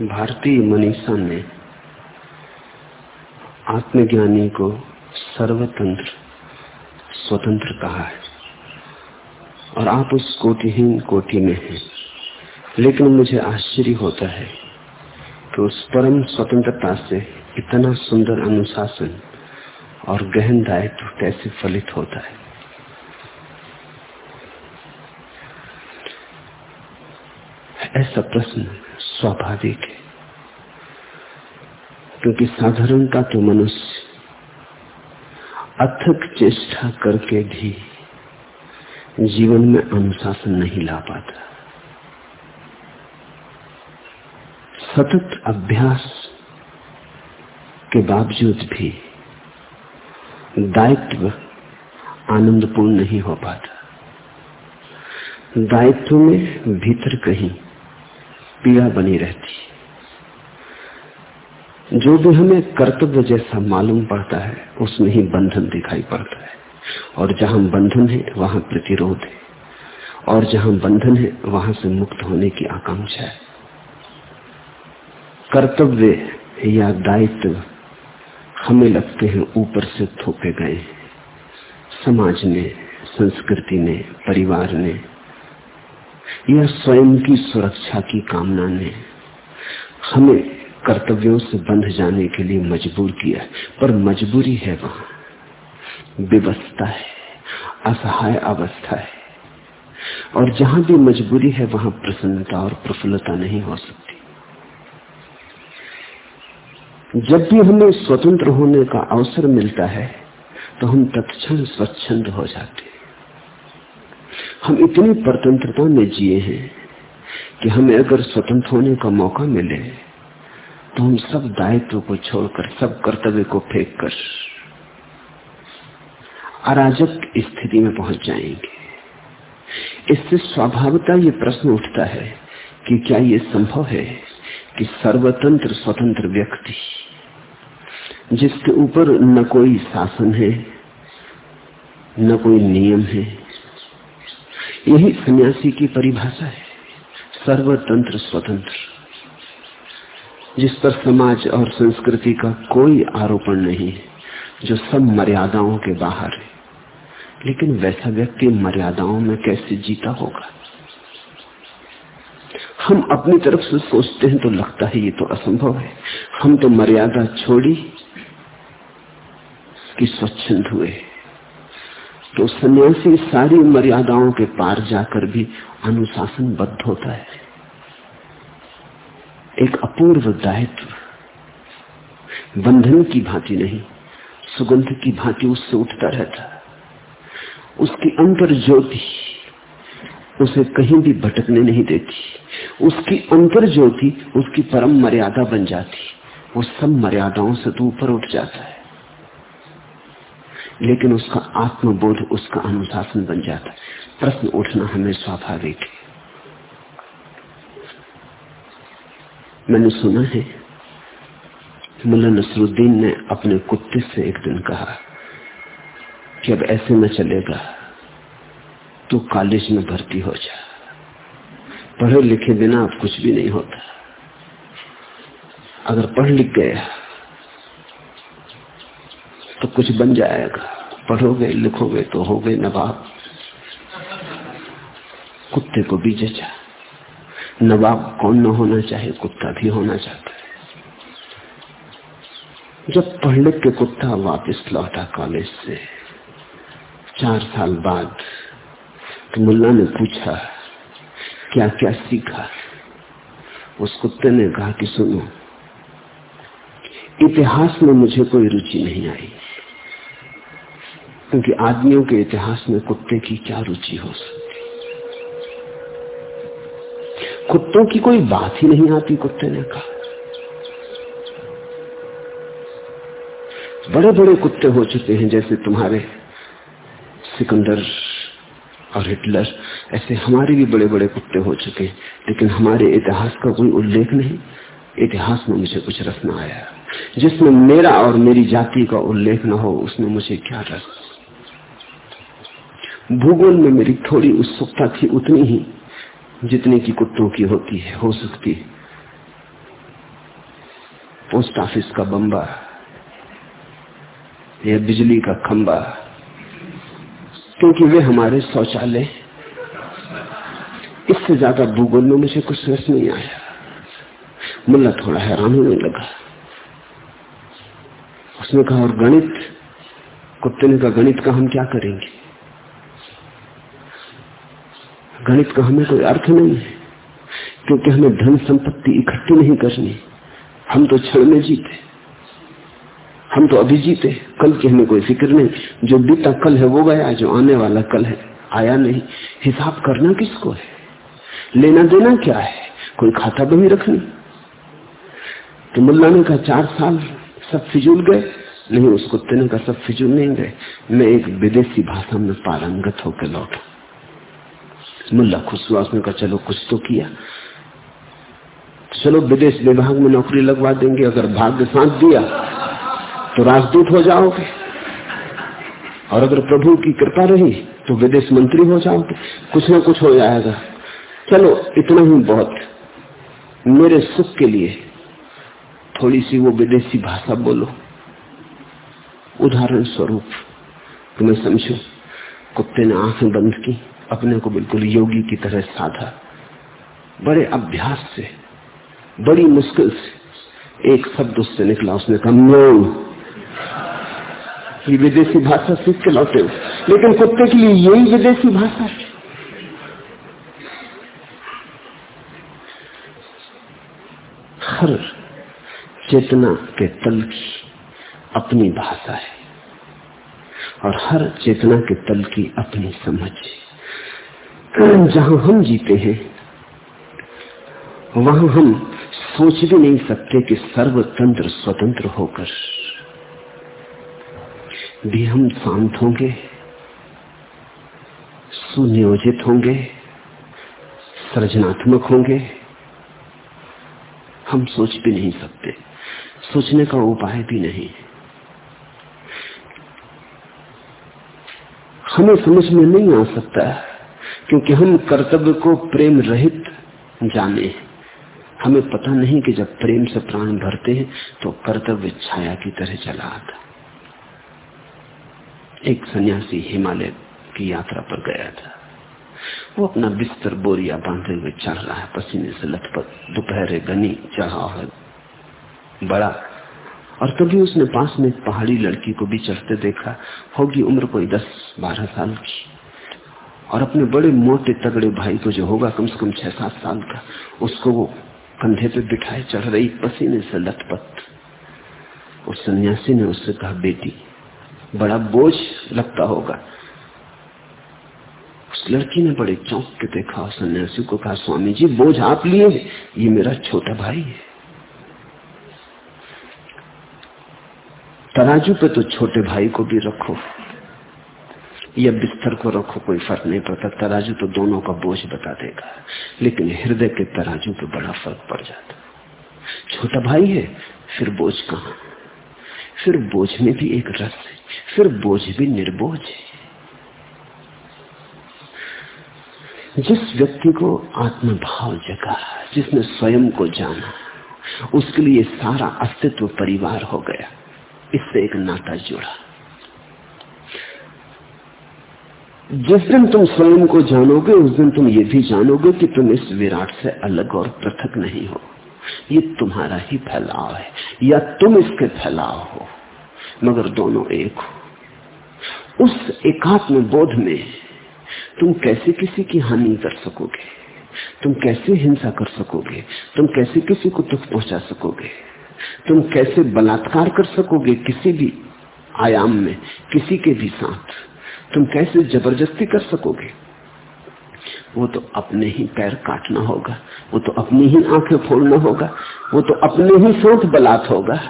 भारतीय मनीषा ने आत्मज्ञानी को सर्वतंत्र, स्वतंत्र कहा है। और आप उस कोटिहीन कोटि में हैं। लेकिन मुझे आश्चर्य होता है कि उस परम स्वतंत्रता से इतना सुंदर अनुशासन और गहन दायित्व कैसे फलित होता है। ऐसा प्रश्न स्वाभाविक है। क्योंकि साधारणता तो मनुष्य अथक चेष्टा करके भी जीवन में अनुशासन नहीं ला पाता। सतत अभ्यास के बावजूद भी दायित्व आनंदपूर्ण नहीं हो पाता। दायित्व में भीतर कहीं पीड़ा बनी रहती जो भी हमें कर्तव्य जैसा मालूम पड़ता है, उसमें ही बंधन दिखाई पड़ता है। और जहाँ बंधन है, वहाँ प्रतिरोध है। और जहाँ बंधन है, वहाँ से मुक्त होने की आकांक्षा है। कर्तव्य या दायित्व हमें लगते हैं ऊपर से थोपे गए समाज ने, संस्कृति ने, परिवार ने या स्वयं की सुरक्षा की कामना ने हमें कर्तव्यों से बंध जाने के लिए मजबूर किया पर मजबूरी है वहाँ। व्यवस्था है, असहाय अवस्था है। और जहाँ भी मजबूरी है, वहाँ प्रसन्नता और प्रफुल्लता नहीं हो सकती। जब भी हमें स्वतंत्र होने का अवसर मिलता है तो हम तत्क्षण स्वच्छंद हो जाते हम इतनी परतंत्रता में जिए हैं कि हमें अगर स्वतंत्र होने का मौका मिले तो हम सब दायित्व को छोड़कर, सब कर्तव्य को फेंक कर अराजक स्थिति में पहुँच जाएँगे। इससे स्वाभाविकता ये प्रश्न उठता है कि क्या ये संभव है कि सर्वतंत्र स्वतंत्र व्यक्ति, जिसके ऊपर न कोई शासन है, न कोई नियम है यही सन्यासी की परिभाषा है। सर्वतंत्र स्वतंत्र। जिस पर समाज और संस्कृति का कोई आरोपण नहीं है, जो सब मर्यादाओं के बाहर है। लेकिन वैसा व्यक्ति मर्यादाओं में कैसे जीता होगा? हम अपनी तरफ़ से सोचते हैं तो लगता है ये तो असंभव है। हम तो मर्यादा छोड़ी कि स्वच्छंद हुए। तो सन्यासी सारी मर्यादाओं के पार जाकर भी अनुशासनबद्ध होता है। एक अपूर्व दायित्व। बंधन की भांति नहीं, सुगंध की भांति उससे उठता रहता उसकी अंतर ज्योति उसे कहीं भी भटकने नहीं देती। उसकी अंतर ज्योति उसकी परम मर्यादा बन जाती। वो सब मर्यादाओं से तो ऊपर उठ जाता है। लेकिन उसका आत्मबोध, उसका अनुशासन बन जाता प्रश्न उठना हमें स्वाभाविक है। मैंने सुना है मुला नसरुद्दीन ने अपने कुत्ते से एक दिन कहा कि अब ऐसे न चलेगा, तू कॉलेज में भर्ती हो जा। पढ़े लिखे बिना अब कुछ भी नहीं होता। अगर पढ़ लिख गया तो कुछ बन जाएगा। पढ़ोगे, लिखोगे तो हो गए नवाब। कुत्ते को भी जचा नवाब कौन न होना चाहे, कुत्ता भी होना चाहता है। जब पढ़ लिख के कुत्ता वापस लौटा कॉलेज से, चार साल बाद तो मुल्ला ने पूछा क्या क्या सीखा? उस कुत्ते ने कहा कि, सुनो, इतिहास में मुझे कोई रुचि नहीं आई। क्योंकि आदमियों के इतिहास में कुत्ते की क्या रुचि हो सकती? कुत्तों की कोई बात ही नहीं आती, कुत्ते ने कहा। बड़े बड़े कुत्ते हो चुके हैं, जैसे तुम्हारे सिकंदर और हिटलर, ऐसे हमारे भी बड़े बड़े कुत्ते हो चुके हैं। लेकिन हमारे इतिहास का कोई उल्लेख नहीं। इतिहास में मुझे कुछ रस न आया। जिसमें मेरा और मेरी जाति का उल्लेख न हो उसमें मुझे क्या रस भूगोल में मेरी थोड़ी उत्सुकता थी उतनी ही, जितने की कुत्तों की होती है, हो सकती है। पोस्ट ऑफ़िस का बम्बा या बिजली का खंबा, क्योंकि वे हमारे शौचालय इससे ज़्यादा भूगोल में मुझे कुछ रस नहीं आया। मुल्ला थोड़ा हैरान होने लगा। उसने कहा, और गणित? कुत्ते ने कहा, गणित का हम क्या करेंगे? गणित का हमें कोई अर्थ नहीं है, क्योंकि हमें धन संपत्ति इकट्ठी नहीं करनी। हम तो क्षण में जीते। हम तो अभी जीते। कल की हमें कोई फ़िक्र नहीं। जो बीता कल है, वो गया। जो आने वाला कल है, आया नहीं। हिसाब करना किसको है? लेना देना क्या है? कोई खाता बही रखनी। तो मुल्ला ने कहा, चार साल सब फिजूल गए। नहीं उस कुत्ते ने कहा सब फिजूल नहीं गए। मैं एक विदेशी भाषा में पारंगत होकर लौटा। मुल्ला, खुश हुआ, उसने कहा, चलो, कुछ तो किया। चलो, विदेश विभाग में नौकरी लगवा देंगे, अगर भाग्य साथ दिया तो राजदूत हो जाओगे। और अगर प्रभु की कृपा रही तो विदेश मंत्री हो जाओगे। कुछ ना कुछ हो जाएगा। चलो, इतना ही बहुत। मेरे सुख के लिए थोड़ी सी वो विदेशी भाषा बोलो। उदाहरण स्वरूप, तुम्हें समझो, कुत्ते ने आँखें बंद की। अपने को बिल्कुल योगी की तरह साधा। बड़े अभ्यास से, बड़ी मुश्किल से एक शब्द उससे निकला, उसने कहा ये विदेशी भाषा सीख के लौटे लेकिन कुत्ते के लिए यही विदेशी भाषा है। हर चेतना के तल की अपनी भाषा है और हर चेतना के तल की अपनी समझ जहाँ हम जीते हैं, वहाँ हम सोच भी नहीं सकते कि सर्वतंत्र स्वतंत्र होकर भी हम शांत होंगे, सुनियोजित होंगे, सृजनात्मक होंगे। हम सोच भी नहीं सकते, सोचने का उपाय भी नहीं। हमें समझ में नहीं आ सकता क्योंकि हम कर्तव्य को प्रेम रहित जाने हमें पता नहीं कि जब प्रेम से प्राण भरते हैं तो कर्तव्य छाया की तरह चला आता। एक सन्यासी हिमालय की यात्रा पर गया था। वो अपना बिस्तर बोरिया बांधे हुए चढ़ रहा है, पसीने से लथपथ, दोपहर घनी चढ़ा है बड़ा। और तभी उसने पास में एक पहाड़ी लड़की को भी चढ़ते देखा। होगी उम्र कोई दस बारह साल की। और अपने बड़े मोटे तगड़े भाई को जो होगा कम से कम छह सात साल का, उसको वो कंधे पे बिठाए चढ़ रही पसीने से लथपथ। उस सन्यासी ने उससे कहा, बेटी, बड़ा बोझ लगता होगा। उस लड़की ने बड़े चौंक के देखा और सन्यासी को कहा, स्वामी जी, बोझ आप लिए ये मेरा छोटा भाई है। तराजू पे तो छोटे भाई को भी रखो। या बिस्तर को रखो, कोई फ़र्क नहीं पड़ता। तराजू तो दोनों का बोझ बता देगा। लेकिन हृदय के तराजू पे बड़ा फ़र्क पड़ जाता। छोटा भाई है, फिर बोझ कहा? फिर बोझ में भी एक रस है, फिर बोझ भी निर्बोझ है। जिस व्यक्ति को आत्मभाव जगा, जिसने स्वयं को जाना, उसके लिए सारा अस्तित्व परिवार हो गया। इससे एक नाता जुड़ा। जिस दिन तुम स्वयं को जानोगे, उस दिन तुम ये भी जानोगे कि तुम इस विराट से अलग और पृथक नहीं हो। ये तुम्हारा ही फैलाव है, या तुम इसके फैलाव हो। मगर दोनों एक हो। उस एकात्म बोध में तुम कैसे किसी की हानि कर सकोगे? तुम कैसे हिंसा कर सकोगे? तुम कैसे किसी को दुख पहुँचा सकोगे? तुम कैसे बलात्कार कर सकोगे किसी भी आयाम में, किसी के भी साथ? तुम कैसे ज़बरदस्ती कर सकोगे? वो तो अपने ही पैर काटना होगा, वो तो अपनी ही आँखें फोड़ना होगा, वो तो अपने ही साथ बलात् होगा।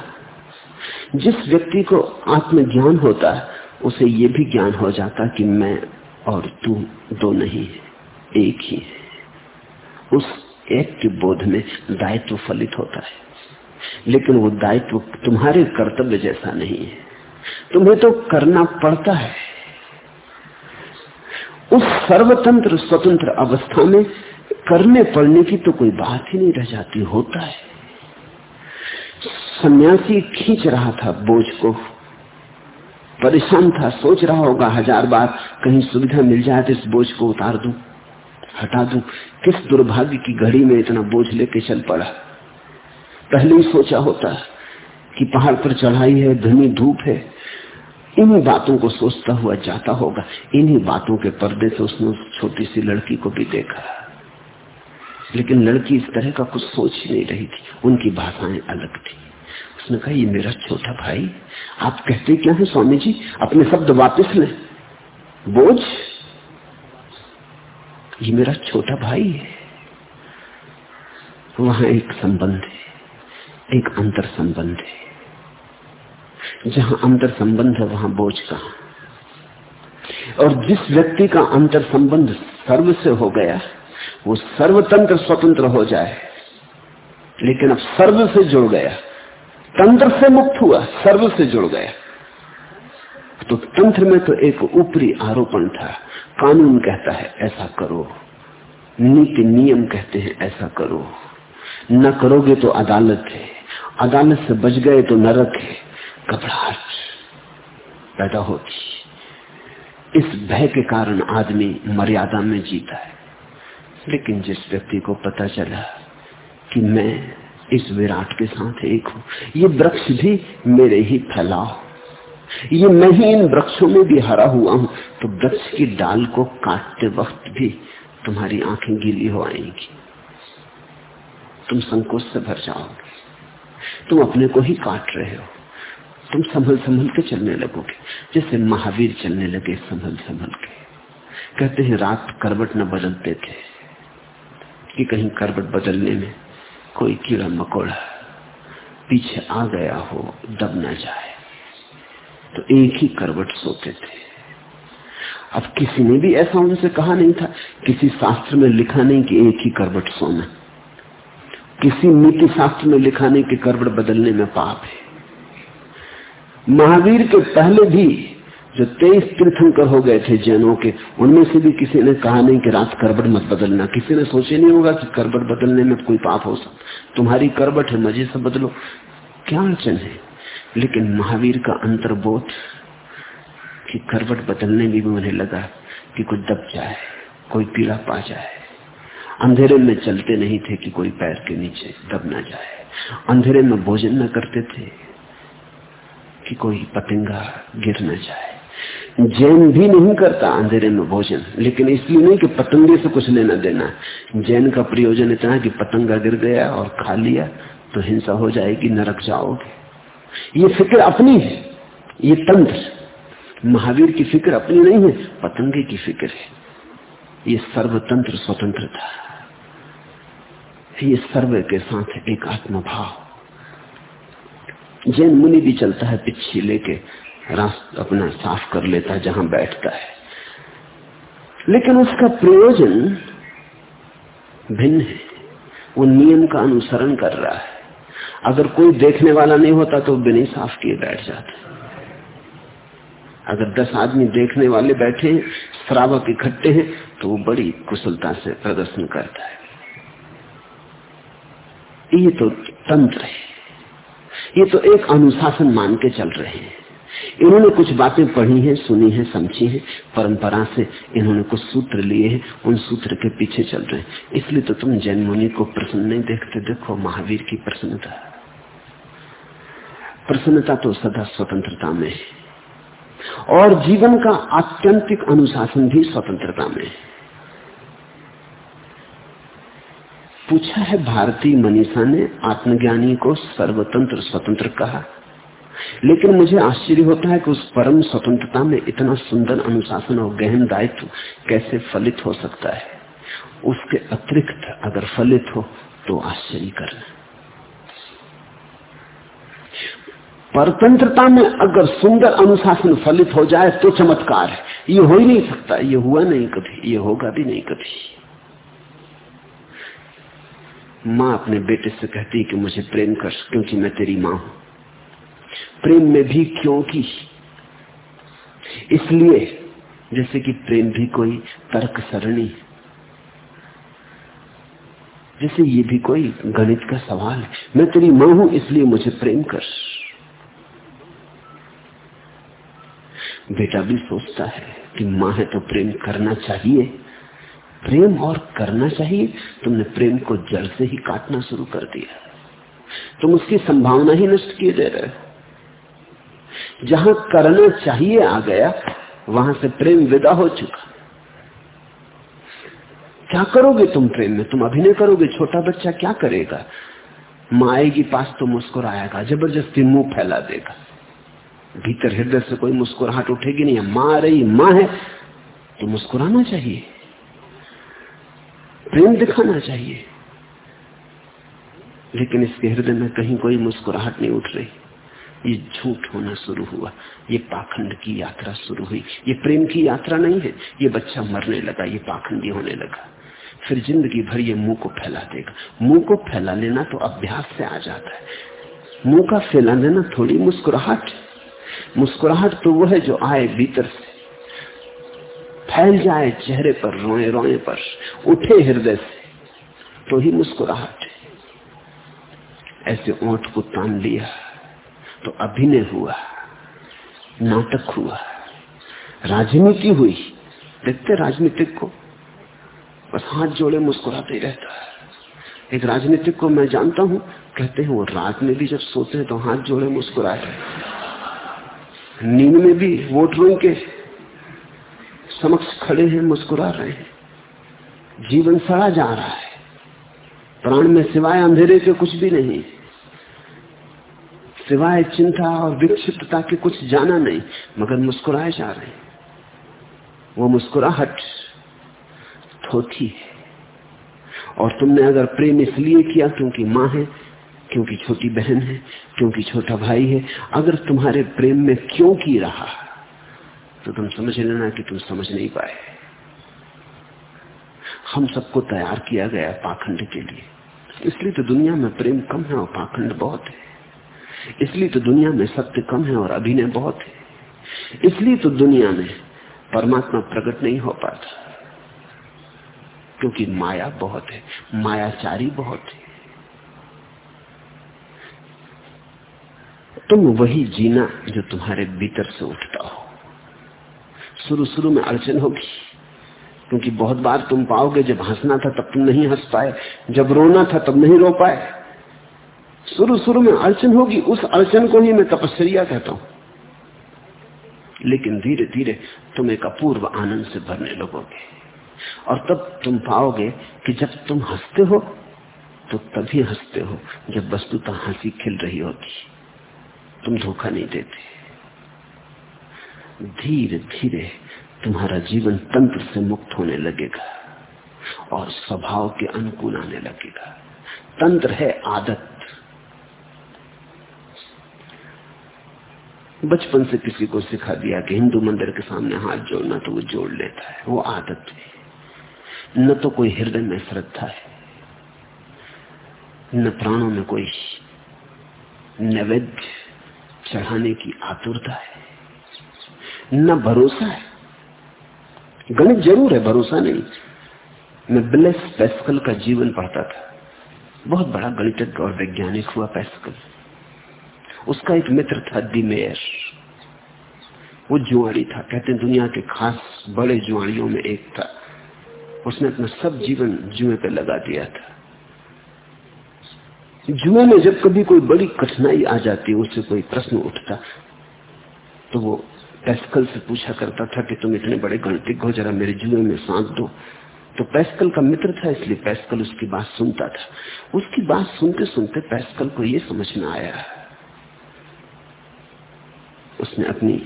जिस व्यक्ति को आत्मज्ञान होता है उसे ये भी ज्ञान हो जाता कि मैं और तू दो नहीं है एक ही है। उस एक के बोध में दायित्व फलित होता है। लेकिन वो दायित्व तुम्हारे कर्तव्य जैसा नहीं है। तुम्हें तो करना पड़ता है। उस सर्वतंत्र स्वतंत्र अवस्था में करने पड़ने की तो कोई बात ही नहीं रह जाती, होता है। सन्यासी खींच रहा था बोझ को। परेशान था, सोच रहा होगा, हज़ार बार कहीं सुविधा मिल जाए तो इस बोझ को उतार दूँ, हटा दूँ। किस दुर्भाग्य की घड़ी में इतना बोझ लेके चल पड़ा। पहले ही सोचा होता कि पहाड़ पर चढ़ाई है, धनी धूप है इन्हीं बातों को सोचता हुआ जाता होगा। इन्हीं बातों के पर्दे से उसने उस छोटी सी लड़की को भी देखा। लेकिन लड़की इस तरह का कुछ सोच ही नहीं रही थी। उनकी भाषाएँ अलग थी। उसने कहा, ये मेरा छोटा भाई, आप कहते क्या है स्वामी जी अपने शब्द वापस लें। बोझ। ये मेरा छोटा भाई है। वहाँ एक संबंध है, एक अंतर संबंध है। जहाँ अंतर संबंध है, वहाँ बोझ कहा? और जिस व्यक्ति का अंतर संबंध सर्व से हो गया, वो सर्वतंत्र स्वतंत्र हो जाए, लेकिन अब सर्व से जुड़ गया, तंत्र से मुक्त हुआ, सर्व से जुड़ गया। तो तंत्र में तो एक ऊपरी आरोपण था, कानून कहता है, ऐसा करो। नीति नियम कहते हैं, ऐसा करो। न करोगे तो अदालत है, अदालत से बच गए तो नरक है। घबराहट पैदा होती। इस भय के कारण आदमी मर्यादा में जीता है। लेकिन जिस व्यक्ति को पता चला कि मैं इस विराट के साथ एक हूँ, ये वृक्ष भी मेरे ही फैलाव ये मैं ही इन वृक्षों में भी हरा हुआ हूँ। तो वृक्ष की डाल को काटते वक्त भी तुम्हारी आँखें गीली हो आएँगी। तुम संकोच से भर जाओगे। तुम अपने को ही काट रहे हो। तुम संभल संभल के चलने लगोगे। जैसे महावीर चलने लगे संभल संभल के। कहते हैं, रात करवट न बदलते थे। कि कहीं करवट बदलने में कोई कीड़ा मकोड़ा पीछे आ गया हो, दब न जाए। तो एक ही करवट सोते थे। अब किसी ने भी ऐसा उनसे कहा नहीं था। किसी शास्त्र में लिखा नहीं कि एक ही करवट सोना। किसी नीति शास्त्र में लिखा नहीं कि करवट बदलने में पाप है। महावीर के पहले भी जो तेईस तीर्थंकर हो गए थे जैनों के, उनमें से भी किसी ने कहा नहीं कि रात करबट मत बदलना। किसी ने सोचे नहीं होगा कि करबट बदलने में कोई पाप हो सकता। तुम्हारी करबट है, मज़े से बदलो। क्या अड़चन है? लेकिन महावीर का अंतर्बोध कि करबट बदलने में भी उन्हें लगा कि कुछ दब जाए, कोई पीड़ा पा जाए। अंधेरे में चलते नहीं थे कि कोई पैर के नीचे दब ना जाए। अंधेरे में भोजन न करते थे कि कोई पतंगा गिर न जाए। जैन भी नहीं करता अंधेरे में भोजन, लेकिन इसलिए नहीं कि पतंगे से कुछ लेना देना। जैन का प्रयोजन इतना कि पतंगा गिर गया और खा लिया तो हिंसा हो जाएगी, नरक जाओगे। ये फ़िक्र अपनी है, ये तंत्र। महावीर की फ़िक्र अपनी नहीं है, पतंगे की फ़िक्र है। ये सर्वतंत्र स्वतंत्रता ये सर्व के साथ एक आत्मभाव। जैन मुनि भी चलता है पिछी लेके, रास्ता अपना साफ़ कर लेता है जहाँ बैठता है। लेकिन उसका प्रयोजन भिन्न है। वो नियम का अनुसरण कर रहा है। अगर कोई देखने वाला नहीं होता तो बिना साफ़ किए बैठ जाता अगर दस आदमी देखने वाले बैठे, श्रावक इकट्ठे हैं तो वो बड़ी कुशलता से प्रदर्शन करता है। ये तो तंत्र है। ये तो एक अनुशासन मान के चल रहे हैं। इन्होंने कुछ बातें पढ़ी हैं, सुनी हैं, समझी हैं, परंपरा से इन्होंने कुछ सूत्र लिए हैं, उन सूत्र के पीछे चल रहे हैं। इसलिए तो तुम जैन मुनि को प्रसन्न नहीं देखते, देखो महावीर की प्रसन्नता। प्रसन्नता तो सदा स्वतंत्रता में है। और जीवन का आत्यंतिक अनुशासन भी स्वतंत्रता में है। पूछा है भारतीय मनीषा ने आत्मज्ञानी को सर्वतंत्र स्वतंत्र कहा। लेकिन मुझे आश्चर्य होता है कि उस परम स्वतंत्रता में इतना सुंदर अनुशासन और गहन दायित्व कैसे फलित हो सकता है? उसके अतिरिक्त अगर फलित हो तो आश्चर्य करना परतंत्रता में अगर सुंदर अनुशासन फलित हो जाए तो चमत्कार है। ये हो ही नहीं सकता, ये हुआ नहीं कभी, ये होगा भी नहीं कभी। माँ अपने बेटे से कहती कि मुझे प्रेम कर, क्योंकि मैं तेरी माँ हूँ। प्रेम में भी क्योंकि इसलिए जैसे कि प्रेम भी कोई तर्क सरणी जैसे ये भी कोई गणित का सवाल है। मैं तेरी माँ हूँ, इसलिए मुझे प्रेम कर। बेटा भी सोचता है कि माँ है तो प्रेम करना चाहिए। प्रेम और करना चाहिए, तुमने प्रेम को जड़ से ही काटना शुरू कर दिया। तुम उसकी संभावना ही नष्ट किए दे रहे जहाँ करना चाहिए आ गया, वहाँ से प्रेम विदा हो चुका। क्या करोगे तुम प्रेम में? तुम अभिनय करोगे? छोटा बच्चा क्या करेगा? माँ आएगी पास तो मुस्कुराएगा, ज़बरदस्ती मुँह फैला देगा। भीतर हृदय से कोई मुस्कुराहट उठेगी नहीं माँ आ रही, माँ है तो मुस्कुराना चाहिए। प्रेम दिखाना चाहिए। लेकिन इसके हृदय में कहीं कोई मुस्कुराहट नहीं उठ रही। ये झूठ होना शुरू हुआ। ये पाखंड की यात्रा शुरू हुई। ये प्रेम की यात्रा नहीं है। ये बच्चा मरने लगा, ये पाखंडी होने लगा। फिर ज़िंदगी भर ये मुँह को फैला देगा। मुँह को फैला लेना तो अभ्यास से आ जाता है। मुँह का फैला लेना थोड़ी मुस्कुराहट। मुस्कुराहट तो वो है जो आए भीतर से। फैल जाए चेहरे पर, रोए रोए पर, उठे हृदय से तो ही मुस्कुराहट ऐसे ओठ को तान लिया तो अभिनय हुआ, नाटक हुआ, राजनीति हुई। देखते राजनीतिक को, बस हाथ जोड़े मुस्कुराते रहता है। एक राजनीतिक को मैं जानता हूँ, कहते हैं वो रात में भी जब सोते हैं तो हाथ जोड़े मुस्कुराए। नींद में भी वोटरों के समक्ष खड़े हैं, मुस्कुरा रहे हैं। जीवन सड़ा जा रहा है। प्राण में सिवाय अंधेरे के कुछ भी नहीं। सिवाय चिंता और विक्षिप्तता के कुछ जाना नहीं, मगर मुस्कुराए जा रहे हैं। वो मुस्कुराहट थोथी है। और तुमने अगर प्रेम इसलिए किया क्योंकि माँ है, क्योंकि छोटी बहन है, क्योंकि छोटा भाई है, अगर तुम्हारे प्रेम में क्यों की रहा तो तुम समझ लेना कि तुम समझ नहीं पाए। हम सबको तैयार किया गया पाखंड के लिए। इसलिए तो दुनिया में प्रेम कम है और पाखंड बहुत है। इसलिए तो दुनिया में सत्य कम है और अभिनय बहुत है। इसलिए तो दुनिया में परमात्मा प्रकट नहीं हो पाता। क्योंकि माया बहुत है, मायाचारी बहुत है। तुम वही जीना जो तुम्हारे भीतर से उठता हो। शुरू शुरू में अड़चन होगी। क्योंकि बहुत बार तुम पाओगे, जब हंसना था तब तुम नहीं हंस पाए, जब रोना था तब नहीं रो पाए। शुरू शुरू में अड़चन होगी, उस अड़चन को ही मैं तपस्या कहता हूँ। लेकिन धीरे धीरे तुम एक अपूर्व आनंद से भरने लगोगे। और तब तुम पाओगे कि जब तुम हँसते हो तो तभी हँसते हो, जब वस्तुता हँसी खिल रही होती तुम धोखा नहीं देते। धीरे धीरे तुम्हारा जीवन तंत्र से मुक्त होने लगेगा और स्वभाव के अनुकूल आने लगेगा। तंत्र है आदत। बचपन से किसी को सिखा दिया कि हिंदू मंदिर के सामने हाथ जोड़ना तो वो जोड़ लेता है, वो आदत है। न तो कोई हृदय में श्रद्धा है, न प्राणों में कोई नैवेद्य चढ़ाने की आतुरता है। न भरोसा है। गणित ज़रूर है, भरोसा नहीं। मैं ब्लेस पैस्कल का जीवन पढ़ता था। बहुत बड़ा गणितज्ञ और वैज्ञानिक हुआ पैस्कल। उसका एक मित्र था दी मेयर वो जुआड़ी था। कहते दुनिया के खास बड़े जुआड़ियों में एक था। उसने अपना सब जीवन जुए पे लगा दिया था। जुए में जब कभी कोई बड़ी कठिनाई आ जाती, उससे कोई प्रश्न उठता तो वो पैस्कल से पूछा करता था कि तुम इतने बड़े गणतिक हो जरा मेरे जुए में सांस दो। तो पैस्कल का मित्र था, इसलिए पैस्कल उसकी बात सुनता था। उसकी बात सुनते सुनते पैस्कल को यह समझ में आया। उसने अपनी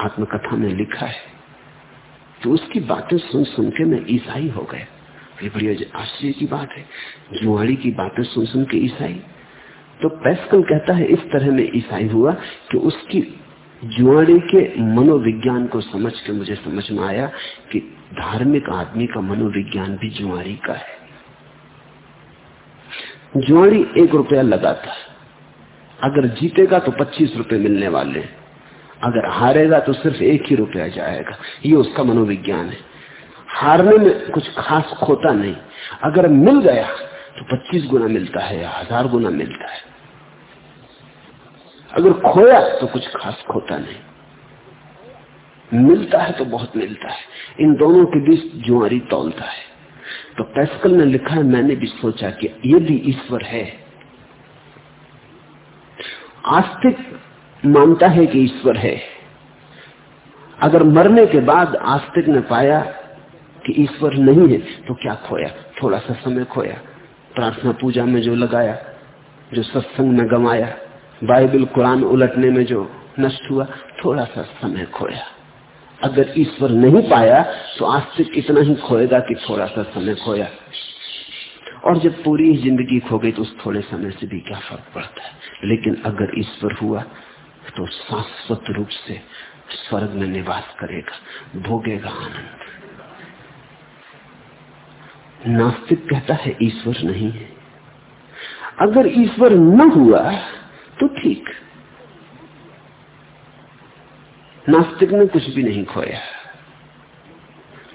आत्मकथा में लिखा है। तो उसकी बातें सुन सुन के मैं ईसाई हो गया। ये बड़ी आश्चर्य की बात है। जुआड़ी की बातें सुन सुन के ईसाई। तो पैस्कल कहता है, इस तरह में ईसाई हुआ कि उसकी जुआड़ी के मनोविज्ञान को समझ के मुझे समझ में आया कि धार्मिक आदमी का मनोविज्ञान भी जुआड़ी का है। जुआड़ी एक रुपया लगाता है। अगर जीतेगा तो पच्चीस रुपए मिलने वाले अगर हारेगा तो सिर्फ़ एक ही रुपया जाएगा। ये उसका मनोविज्ञान है। हारने में कुछ खास खोता नहीं। अगर मिल गया तो 25 गुना मिलता है या हज़ार गुना मिलता है। अगर खोया तो कुछ खास खोता नहीं। मिलता है तो बहुत मिलता है। इन दोनों के बीच जुआरी तोलता है। तो पैस्कल ने लिखा है, मैंने भी सोचा कि यदि ईश्वर है। आस्तिक मानता है कि ईश्वर है। अगर मरने के बाद आस्तिक ने पाया कि ईश्वर नहीं है तो क्या खोया? थोड़ा सा समय खोया। प्रार्थना पूजा में जो लगाया, जो सत्संग में गमाया बाइबल कुरान उलटने में जो नष्ट हुआ, थोड़ा सा समय खोया। अगर ईश्वर नहीं पाया तो आस्तिक इतना ही खोएगा कि थोड़ा सा समय खोया। और जब पूरी ज़िंदगी खो गई तो उस थोड़े समय से भी क्या फ़र्क पड़ता है? लेकिन अगर ईश्वर हुआ तो शाश्वत रूप से स्वर्ग में निवास करेगा, भोगेगा आनंद। नास्तिक कहता है, ईश्वर नहीं है। अगर ईश्वर न हुआ तो ठीक। नास्तिक ने कुछ भी नहीं खोया।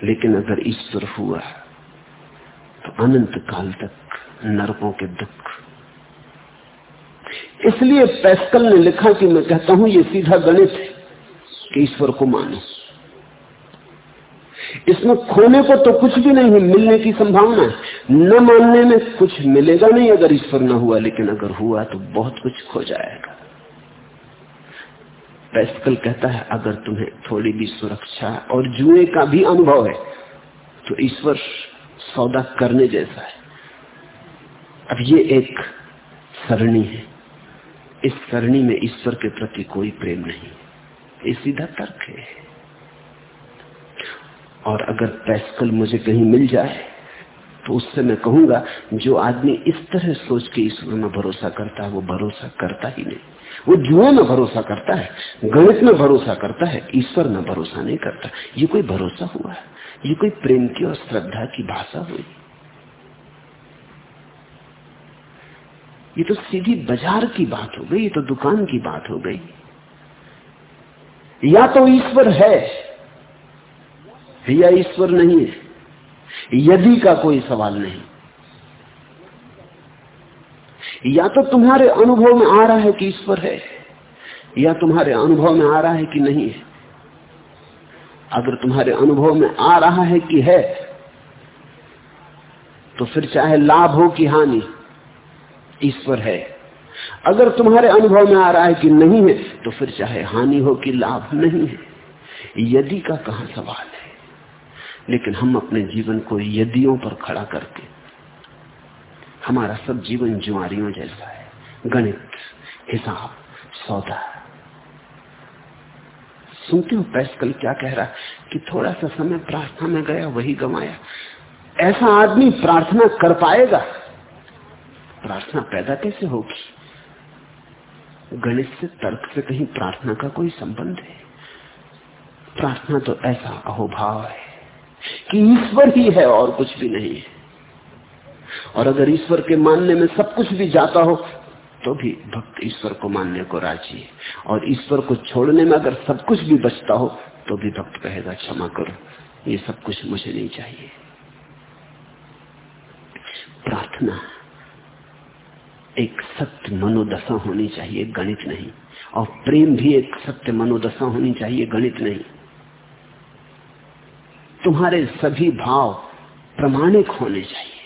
लेकिन अगर ईश्वर हुआ तो अनंत काल तक नरकों के दुख। इसलिए पैस्कल ने लिखा कि मैं कहता हूँ, ये सीधा गणित है कि ईश्वर को मानो। इसमें खोने को तो कुछ भी नहीं है मिलने की संभावना है। न मानने में कुछ मिलेगा नहीं अगर ईश्वर न हुआ, लेकिन अगर हुआ तो बहुत कुछ खो जाएगा। पैस्कल कहता है, अगर तुम्हें थोड़ी भी सुरक्षा और जुए का भी अनुभव है तो ईश्वर सौदा करने जैसा है। अब ये एक सरणी है। इस सरणी में ईश्वर के प्रति कोई प्रेम नहीं। ये सीधा तर्क है। और अगर पैस्कल मुझे कहीं मिल जाए तो उससे मैं कहूँगा, जो आदमी इस तरह सोच के ईश्वर में भरोसा करता है, वो भरोसा करता ही नहीं। वो जुए में भरोसा करता है, गणित में भरोसा करता है, ईश्वर में भरोसा नहीं करता। ये कोई भरोसा हुआ है? ये कोई प्रेम की और श्रद्धा की भाषा हुई? ये तो सीधी बाज़ार की बात हो गई, ये तो दुकान की बात हो गई। या तो ईश्वर है या ईश्वर नहीं है, यदि का कोई सवाल नहीं। या तो तुम्हारे अनुभव में आ रहा है कि ईश्वर है, या तुम्हारे अनुभव में आ रहा है कि नहीं है। अगर तुम्हारे अनुभव में आ रहा है कि है तो फिर चाहे लाभ हो कि हानि, ईश्वर है। अगर तुम्हारे अनुभव में आ रहा है कि नहीं है तो फिर चाहे हानि हो कि लाभ नहीं है। यदि का कहा सवाल? लेकिन हम अपने जीवन को यदियों पर खड़ा करके, हमारा सब जीवन जुआरियों जैसा है। गणित, हिसाब, सौदा। सुनते हो, पैसकल क्या कह रहा कि थोड़ा सा समय प्रार्थना में गया, वही गमाया ऐसा आदमी प्रार्थना कर पाएगा? प्रार्थना पैदा कैसे होगी? गणित से तर्क से कहीं प्रार्थना का कोई संबंध है? प्रार्थना तो ऐसा अहोभाव है। कि ईश्वर ही है और कुछ भी नहीं। है और अगर ईश्वर के मानने में सब कुछ भी जाता हो तो भी भक्त ईश्वर को मानने को राज़ी है। और ईश्वर को छोड़ने में अगर सब कुछ भी बचता हो तो भी भक्त कहेगा, क्षमा करो, ये सब कुछ मुझे नहीं चाहिए। प्रार्थना, एक सत्य मनोदशा होनी चाहिए, गणित नहीं। और प्रेम भी एक सत्य मनोदशा होनी चाहिए, गणित नहीं। तुम्हारे सभी भाव प्रमाणिक होने चाहिए।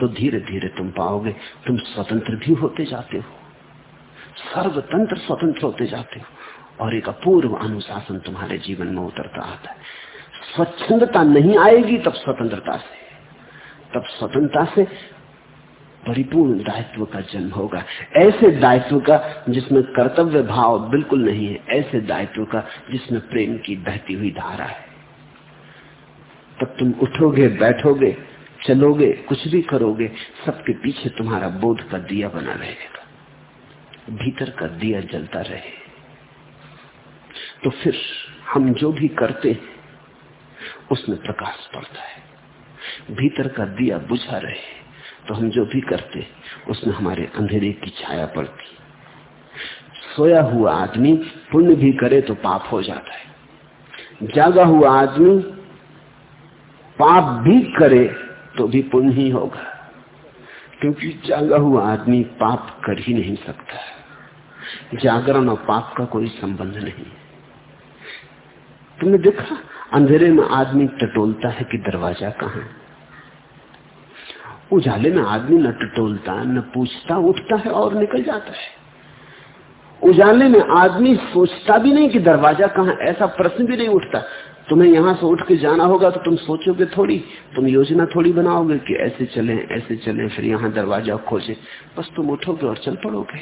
तो धीरे धीरे तुम पाओगे, तुम स्वतंत्र भी होते जाते हो। सर्वतंत्र स्वतंत्र होते जाते हो। और एक अपूर्व अनुशासन तुम्हारे जीवन में उतरता आता है। स्वच्छंदता नहीं आएगी तब स्वतंत्रता से। तब स्वतंत्रता से परिपूर्ण दायित्व का जन्म होगा। ऐसे दायित्व का जिसमें कर्तव्य भाव बिल्कुल नहीं है, ऐसे दायित्व का जिसमें प्रेम की बहती हुई धारा है। तब तुम उठोगे, बैठोगे, चलोगे, कुछ भी करोगे, सबके पीछे तुम्हारा बोध का दिया बना रहेगा। भीतर का दिया जलता रहे। तो फिर हम जो भी करते हैं, उसमें प्रकाश पड़ता है। भीतर का दिया बुझा रहे तो हम जो भी करते, उसमें हमारे अंधेरे की छाया पड़ती। सोया हुआ आदमी पुण्य भी करे तो पाप हो जाता है। जागा हुआ आदमी पाप भी करे तो भी पुण्य ही होगा। क्योंकि जागा हुआ आदमी पाप कर ही नहीं सकता। जागरण और पाप का कोई संबंध नहीं। तुमने देखा, अंधेरे में आदमी टटोलता है कि दरवाज़ा कहाँ? उजाले में आदमी न टटोलता, न पूछता, उठता है और निकल जाता है। उजाले में आदमी सोचता भी नहीं कि दरवाज़ा कहाँ, ऐसा प्रश्न भी नहीं उठता। तुम्हें यहाँ से उठ के जाना होगा तो तुम सोचोगे थोड़ी, तुम योजना थोड़ी बनाओगे कि ऐसे चले ऐसे चले, फिर यहाँ दरवाज़ा खोजे। बस तुम उठोगे और चल पड़ोगे।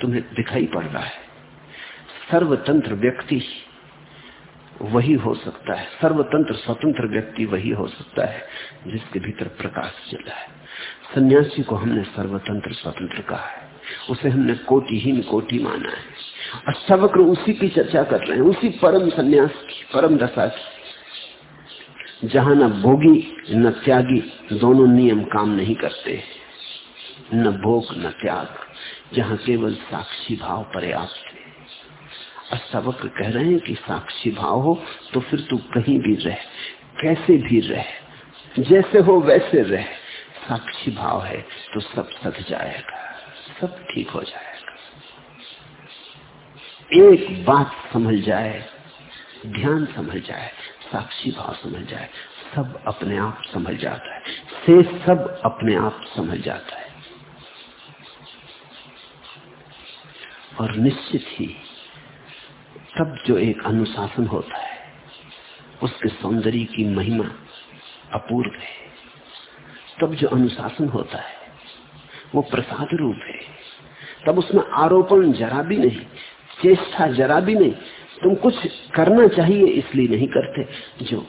तुम्हें दिखाई पड़ रहा है। सर्वतंत्र व्यक्ति वही हो सकता है। सर्वतंत्र स्वतंत्र व्यक्ति वही हो सकता है, जिसके भीतर प्रकाश चला है। सन्यासी को हमने सर्वतंत्र स्वतंत्र कहा है। उसे हमने कोटिहीन कोटि माना है। अष्टावक्र उसी की चर्चा कर रहे हैं, उसी परम सन्यास की, परम दशा की। जहाँ न भोगी, न त्यागी, दोनों नियम काम नहीं करते। न भोग, न त्याग, जहाँ केवल साक्षी भाव पर्याप्त है। अष्टावक्र कह रहे हैं कि साक्षी भाव हो तो फिर तू कहीं भी रह, कैसे भी रह, जैसे हो वैसे रह। साक्षी भाव है तो सब सद जाएगा, सब ठीक हो जाएगा। एक बात समझ जाए, ध्यान समझ जाए, साक्षी भाव समझ जाए, सब अपने आप समझ जाता है। से सब अपने आप समझ जाता है। और निश्चित ही तब जो एक अनुशासन होता है, उसके सौंदर्य की महिमा अपूर्व है। तब जो अनुशासन होता है, वो प्रसाद रूप है। तब उसमें आरोपण जरा भी नहीं चेष्टा जरा भी नहीं। तुम कुछ करना चाहिए इसलिए नहीं करते। जो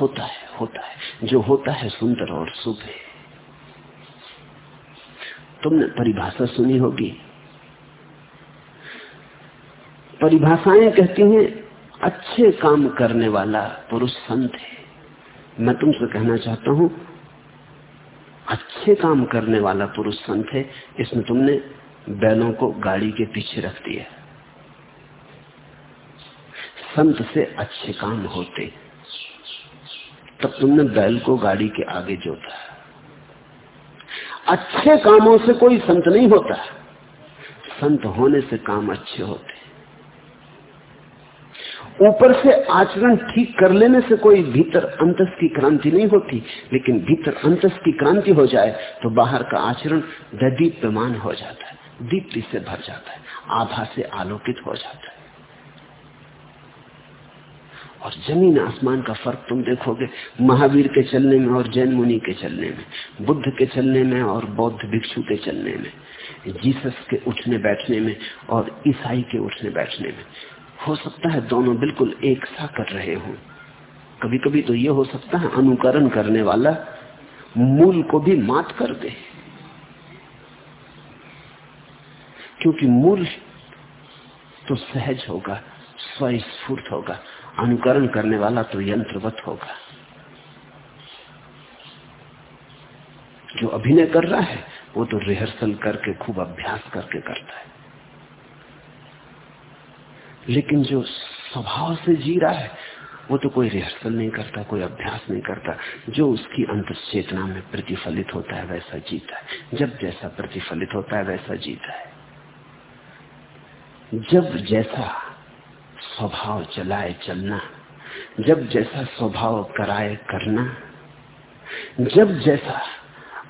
होता है होता है। जो होता है सुंदर और शुभ है। तुमने परिभाषा सुनी होगी। परिभाषाएँ कहती हैं, अच्छे काम करने वाला पुरुष संत है। मैं तुमसे कहना चाहता हूँ, अच्छे काम करने वाला पुरुष संत है। इसमें तुमने बैलों को गाड़ी के पीछे रख दिया। संत से अच्छे काम होते, तब तुमने बैल को गाड़ी के आगे जोता। अच्छे कामों से कोई संत नहीं होता। संत होने से काम अच्छे होते। ऊपर से आचरण ठीक कर लेने से कोई भीतर अंतस की क्रांति नहीं होती, लेकिन भीतर अंतस की क्रांति हो जाए तो बाहर का आचरण दैदीप्यमान हो जाता है, दीप्ति से भर जाता है, आभा से आलोकित हो जाता है। और ज़मीन आसमान का फ़र्क तुम देखोगे। महावीर के चलने में और जैन मुनि के चलने में, बुद्ध के चलने में और बौद्ध भिक्षु के चलने में, जीसस के उठने बैठने में और ईसाई के उठने बैठने में। हो सकता है दोनों बिल्कुल एक सा कर रहे हो। कभी कभी तो ये हो सकता है अनुकरण करने वाला मूल को भी मात कर दे। क्योंकि मूल तो सहज होगा स्वस्फूर्त होगा। अनुकरण करने वाला तो यंत्रवत होगा। जो अभिनय कर रहा है, वो तो रिहर्सल करके, खूब अभ्यास करके करता है। लेकिन जो स्वभाव से जी रहा है, वो तो कोई रिहर्सल नहीं करता, कोई अभ्यास नहीं करता। जो उसकी अंत चेतना में प्रतिफलित होता है, वैसा जीता है। जब जैसा प्रतिफलित होता है, वैसा जीता है। जब जैसा स्वभाव चलाए चलना, जब जैसा स्वभाव कराए करना, जब जैसा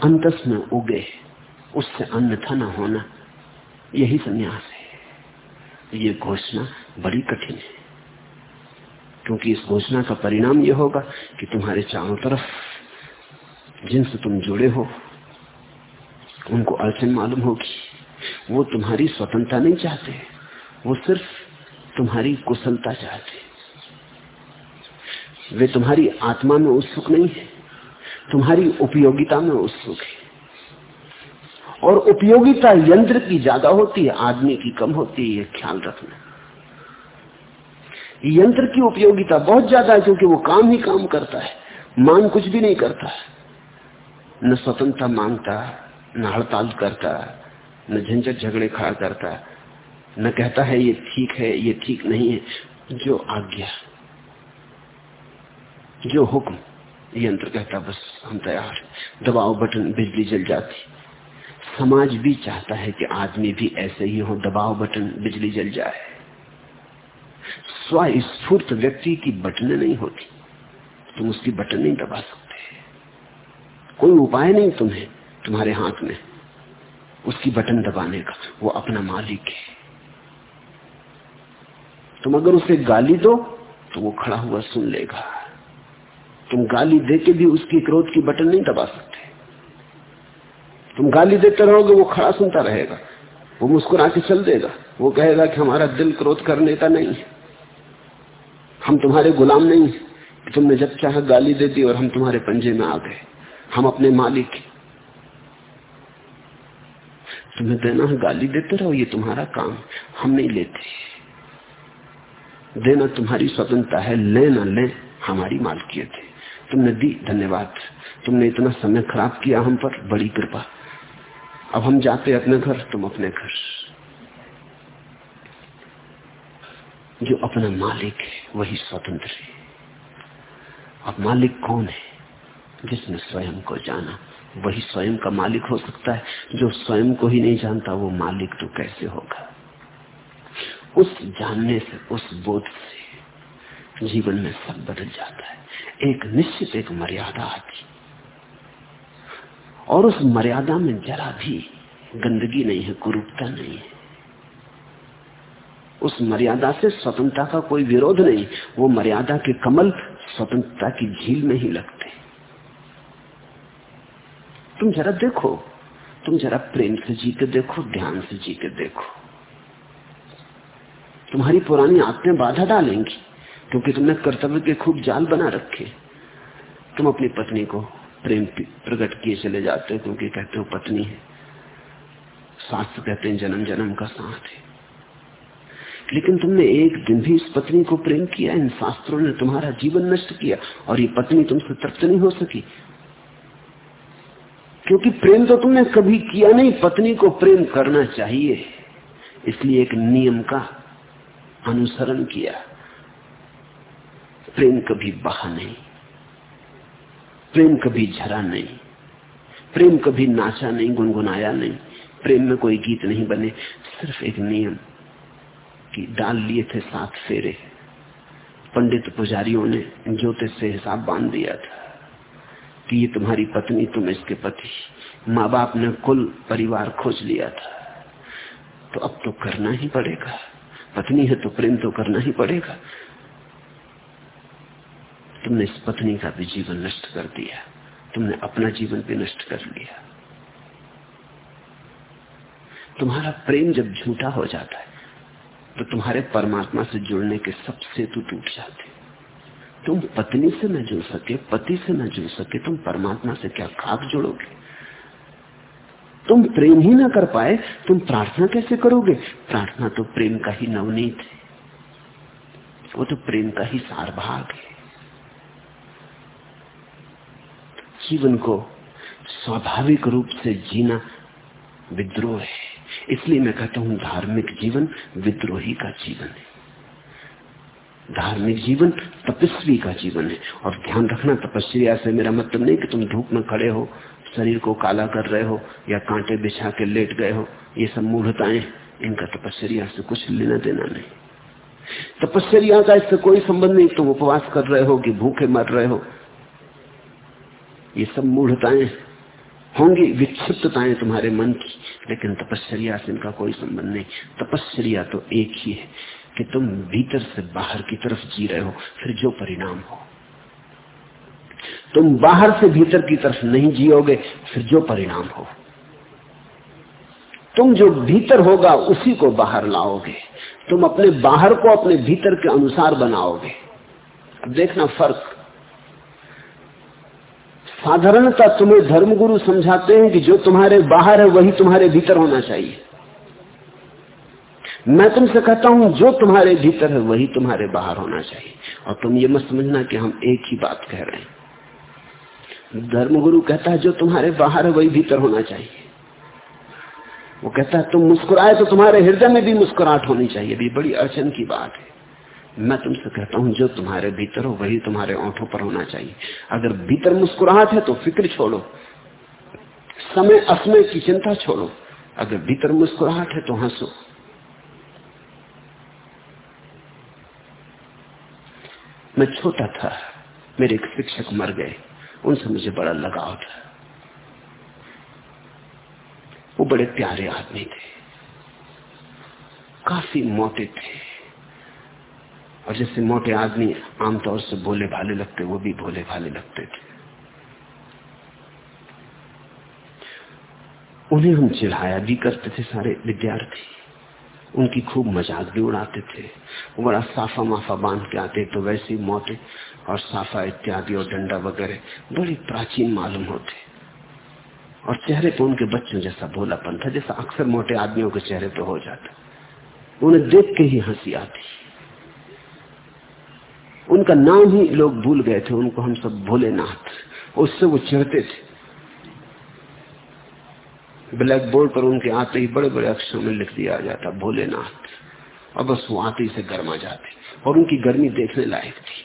अंतस में उगे, उससे अन्यथा न होना, यही संन्यास है। ये घोषणा बड़ी कठिन है, क्योंकि इस घोषणा का परिणाम यह होगा कि तुम्हारे चारों तरफ़ जिनसे तुम जुड़े हो, उनको अड़चन मालूम होगी। वो तुम्हारी स्वतंत्रता नहीं चाहते, वो सिर्फ़ तुम्हारी कुशलता चाहते वे तुम्हारी आत्मा में उत्सुक नहीं है। तुम्हारी उपयोगिता में उत्सुक है। और उपयोगिता यंत्र की ज़्यादा होती है, आदमी की कम होती है यह ख्याल रखना। यंत्र की उपयोगिता बहुत ज़्यादा है क्योंकि वो काम ही काम करता है। मांग कुछ भी नहीं करता। है न स्वतंत्रता माँगता, न हड़ताल करता, न झंझट झगड़े खड़ा करता। न कहता है, ये ठीक है, ये ठीक नहीं है। जो आज्ञा, जो हुक्म, यंत्र कहता बस हम तैयार दबाओ बटन, बिजली जल जाती। समाज भी चाहता है कि आदमी भी ऐसे ही हो दबाओ बटन, बिजली जल जाए। स्वस्फूर्त व्यक्ति की बटने नहीं होती। तुम उसकी बटन नहीं दबा सकते। कोई उपाय नहीं तुम्हें, तुम्हारे हाथ में। उसकी बटन दबाने का, वो अपना मालिक है। तुम अगर उसे गाली दो तो वो खड़ा हुआ सुन लेगा। तुम गाली दे के भी उसकी क्रोध की बटन नहीं दबा सकते। तुम गाली देते रहोगे, वो खड़ा सुनता रहेगा। वो मुस्कुरा के चल देगा। वो कहेगा कि हमारा दिल क्रोध करने का नहीं हम तुम्हारे गुलाम नहीं है। तुमने जब चाह गाली दे दी और हम तुम्हारे पंजे में आ गए। हम अपने मालिक तुम्हें देना है, गाली देते रहो, ये तुम्हारा काम हम नहीं लेते। देना तुम्हारी स्वतंत्रता है, ले ना ले, हमारी मालकियत है। तुमने दी धन्यवाद। तुमने इतना समय खराब किया हम पर, बड़ी कृपा। अब हम जाते अपने घर, तुम अपने घर। जो अपना मालिक है, वही स्वतंत्र है। अब मालिक कौन है? जिसने स्वयं को जाना, वही स्वयं का मालिक हो सकता है। जो स्वयं को ही नहीं जानता, वो मालिक तो कैसे होगा? उस जानने से, उस बोध से जीवन में सब बदल जाता है। एक निश्चित एक मर्यादा आती और उस मर्यादा में जरा भी गंदगी नहीं है, कुरूपता नहीं है। उस मर्यादा से स्वतंत्रता का कोई विरोध नहीं, वो मर्यादा के कमल स्वतंत्रता की झील में ही लगते तुम जरा देखो, तुम जरा प्रेम से जी के देखो, ध्यान से जी के देखो। तुम्हारी पुरानी आत्में बाधा डालेंगी, क्योंकि तुमने कर्तव्य के खूब जाल बना रखे। तुम अपनी पत्नी को प्रेम प्रकट किए चले जाते हो, क्योंकि कहते हो पत्नी है। शास्त्र कहते हैं जन्म जन्म का साथ है। लेकिन तुमने एक दिन भी इस पत्नी को प्रेम किया, इन शास्त्रों ने तुम्हारा जीवन नष्ट किया, और ये पत्नी तुमसे तृप्त नहीं हो सकी। क्योंकि प्रेम तो तुमने कभी किया नहीं, पत्नी को प्रेम करना चाहिए। इसलिए एक नियम का अनुसरण किया। प्रेम कभी बहा नहीं, प्रेम कभी झरा नहीं, प्रेम कभी नाचा नहीं, गुनगुनाया नहीं, प्रेम में कोई गीत नहीं बने, सिर्फ़ एक नियम की डाल लिए थे सात फेरे। पंडित पुजारियों ने ज्योतिष से हिसाब बाँध दिया था कि ये तुम्हारी पत्नी, तुम इसके पति। माँ बाप ने कुल परिवार खोज लिया था। तो अब तो करना ही पड़ेगा। पत्नी है तो प्रेम तो करना ही पड़ेगा। तुमने इस पत्नी का भी जीवन नष्ट कर दिया। तुमने अपना जीवन भी नष्ट कर लिया। तुम्हारा प्रेम जब झूठा हो जाता है तो तुम्हारे परमात्मा से जुड़ने के सब सेतु टूट जाते तुम पत्नी से न जुड़ सके, पति से न जुड़ सके, तुम परमात्मा से क्या खाक जुड़ोगे? तुम प्रेम ही ना कर पाए, तुम प्रार्थना कैसे करोगे? प्रार्थना तो प्रेम का ही नवनीत है। वो तो प्रेम का ही सार भाग है। जीवन को स्वाभाविक रूप से जीना विद्रोह है। इसलिए मैं कहता हूँ, धार्मिक जीवन विद्रोही का जीवन है। धार्मिक जीवन तपस्वी का जीवन है। और ध्यान रखना, तपस्या से मेरा मतलब नहीं कि तुम धूप में खड़े हो शरीर को काला कर रहे हो या कांटे बिछा के लेट गए हो, ये सब मूढ़ताएँ इनका तपस्या से कुछ लेना देना नहीं। तपस्या का इससे कोई संबंध नहीं, तुम उपवास कर रहे हो कि भूखे मर रहे हो। ये सब मूढ़ताएँ होंगी विक्षिप्तताएँ तुम्हारे मन की, लेकिन तपस्या से इनका कोई संबंध नहीं। तपस्या तो एक ही है कि तुम भीतर से बाहर की तरफ़ जी रहे हो, फिर जो परिणाम हो। तुम बाहर से भीतर की तरफ़ नहीं जियोगे, फिर जो परिणाम हो? तुम जो भीतर होगा, उसी को बाहर लाओगे। तुम अपने बाहर को अपने भीतर के अनुसार बनाओगे। अब देखना फ़र्क। साधारणता तुम्हें धर्मगुरु समझाते हैं कि जो तुम्हारे बाहर है, वही तुम्हारे भीतर होना चाहिए। मैं तुमसे कहता हूँ, जो तुम्हारे भीतर है, वही तुम्हारे बाहर होना चाहिए। और तुम ये मत समझना कि हम एक ही बात कह रहे हैं। धर्मगुरु कहता है, जो तुम्हारे बाहर है, वही भीतर होना चाहिए। वो कहता है, तुम मुस्कुराए तो तुम्हारे हृदय में भी मुस्कुराहट होनी चाहिए। भी बड़ी अड़चन की बात है। मैं तुमसे कहता हूँ, जो तुम्हारे भीतर हो, वही तुम्हारे ओंठों पर होना चाहिए। अगर भीतर मुस्कुराहट है तो फ़िक्र छोड़ो। समय असमय की चिंता छोड़ो। अगर भीतर मुस्कुराहट है तो हंसो। मैं छोटा था, मेरे एक शिक्षक मर गए। उनसे मुझे बड़ा लगाव था। वो बड़े प्यारे आदमी थे। काफ़ी मोटे थे। और जैसे मोटे आदमी आमतौर से भोले भाले लगते, वो भी भोले भाले लगते थे। उन्हें हम चिढ़ाया भी करते थे सारे विद्यार्थी। उनकी खूब मज़ाक भी उड़ाते थे। बड़ा साफा माफा बाँध के आते तो वैसे मोटे और साफा इत्यादि और डंडा वगैरह बड़ी प्राचीन मालूम होते। और चेहरे पे उनके बच्चों जैसा भोलापन था, जैसा अक्सर मोटे आदमियों के चेहरे पे हो जाता। उन्हें देख के ही हँसी आती। उनका नाम ही लोग भूल गए थे, उनको हम सब भोलेनाथ, उससे वो चिढ़ते थे। ब्लैक बोर्ड पर उनके आते ही बड़े बड़े अक्षरों में लिख दिया जाता, भोलेनाथ। और बस वो आते ही से गर्मा जाते। और उनकी गर्मी देखने लायक थी।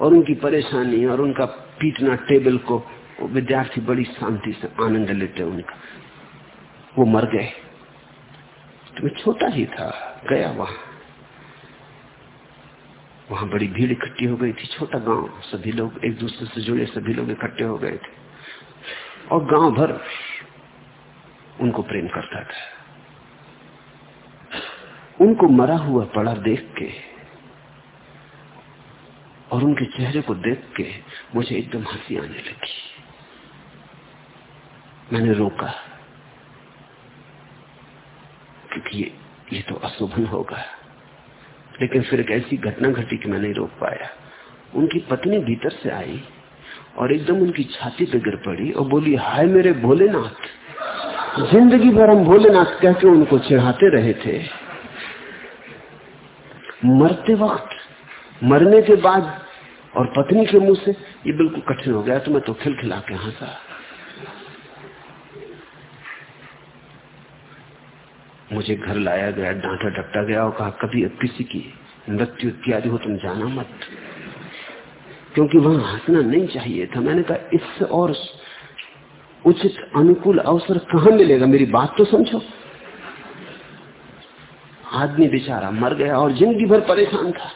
और उनकी परेशानी और उनका पीटना टेबल को विद्यार्थी बड़ी शांति से आनंद लेते उनका। वो मर गए। तो छोटा ही था, गया वहाँ। वहाँ बड़ी भीड़ इकट्ठी हो गई थी, छोटा गाँव। सभी लोग एक दूसरे से जुड़े, सभी लोग इकट्ठे हो गए थे। और गाँव भर उनको प्रेम करता था। उनको मरा हुआ पड़ा देख के और उनके चेहरे को देख के मुझे एकदम हँसी आने लगी। मैंने रोका, क्योंकि ये ये तो अशोभन होगा। लेकिन फिर एक ऐसी घटना घटी कि मैं नहीं रोक पाया। उनकी पत्नी भीतर से आई और एकदम उनकी छाती पे गिर पड़ी और बोली, हाय मेरे भोलेनाथ ज़िंदगी भर हम भोलेनाथ कह के उनको चिढ़ाते रहे थे। मरते वक्त, मरने के बाद और पत्नी के मुँह से, ये बिल्कुल कठिन हो गया तो मैं तो खिलखिला के हंसा मुझे घर लाया गया, डांटा डपटा गया और कहा, कभी अब किसी की मृत्यु इत्यादि हो, तुम जाना मत। क्योंकि वहाँ हंसना नहीं चाहिए था। मैंने कहा, इससे और उचित अनुकूल अवसर कहाँ मिलेगा? मेरी बात तो समझो। आदमी बेचारा मर गया और ज़िंदगी भर परेशान था।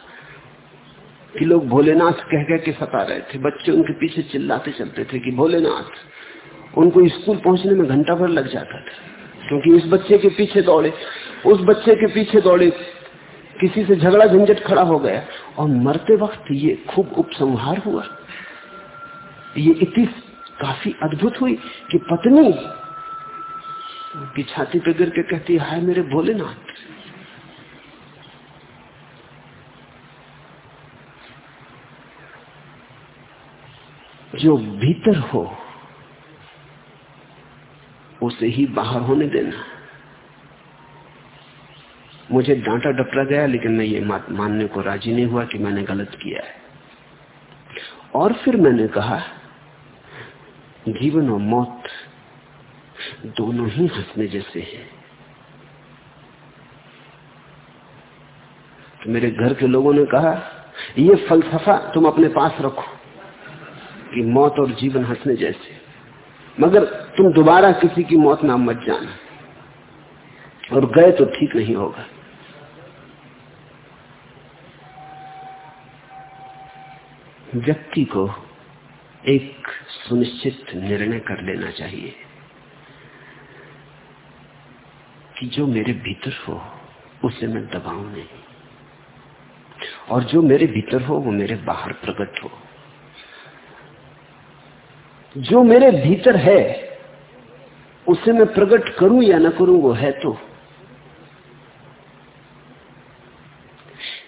कि लोग भोलेनाथ कह कह के सता रहे थे। बच्चे उनके पीछे चिल्लाते चलते थे कि भोलेनाथ, उनको स्कूल पहुँचने में घंटा भर लग जाता था। क्योंकि उस बच्चे के पीछे दौड़े, उस बच्चे के पीछे दौड़े, किसी से झगड़ा झंझट खड़ा हो गया। और मरते वक्त ये खूब उपसंहार हुआ। ये इतनी काफ़ी अद्भुत हुई कि पत्नी की छाती पे गिर के कहती, हाय मेरे भोलेनाथ। जो भीतर हो, उसे ही बाहर होने देना। मुझे डांटा डपटा गया, लेकिन मैं ये मानने को राज़ी नहीं हुआ कि मैंने गलत किया है। और फिर मैंने कहा जीवन और मौत दोनों ही हंसने जैसे हैं। तो मेरे घर के लोगों ने कहा, ये फलसफा तुम अपने पास रखो कि मौत और जीवन हंसने जैसे। मगर तुम दोबारा किसी की मौत ना मत जाना। और गए तो ठीक नहीं होगा। व्यक्ति को एक सुनिश्चित निर्णय कर लेना चाहिए कि जो मेरे भीतर हो, उसे मैं दबाऊ नहीं। और जो मेरे भीतर हो, वो मेरे बाहर प्रकट हो। जो मेरे भीतर है, उसे मैं प्रकट करूँ या ना करूँ, वो है तो।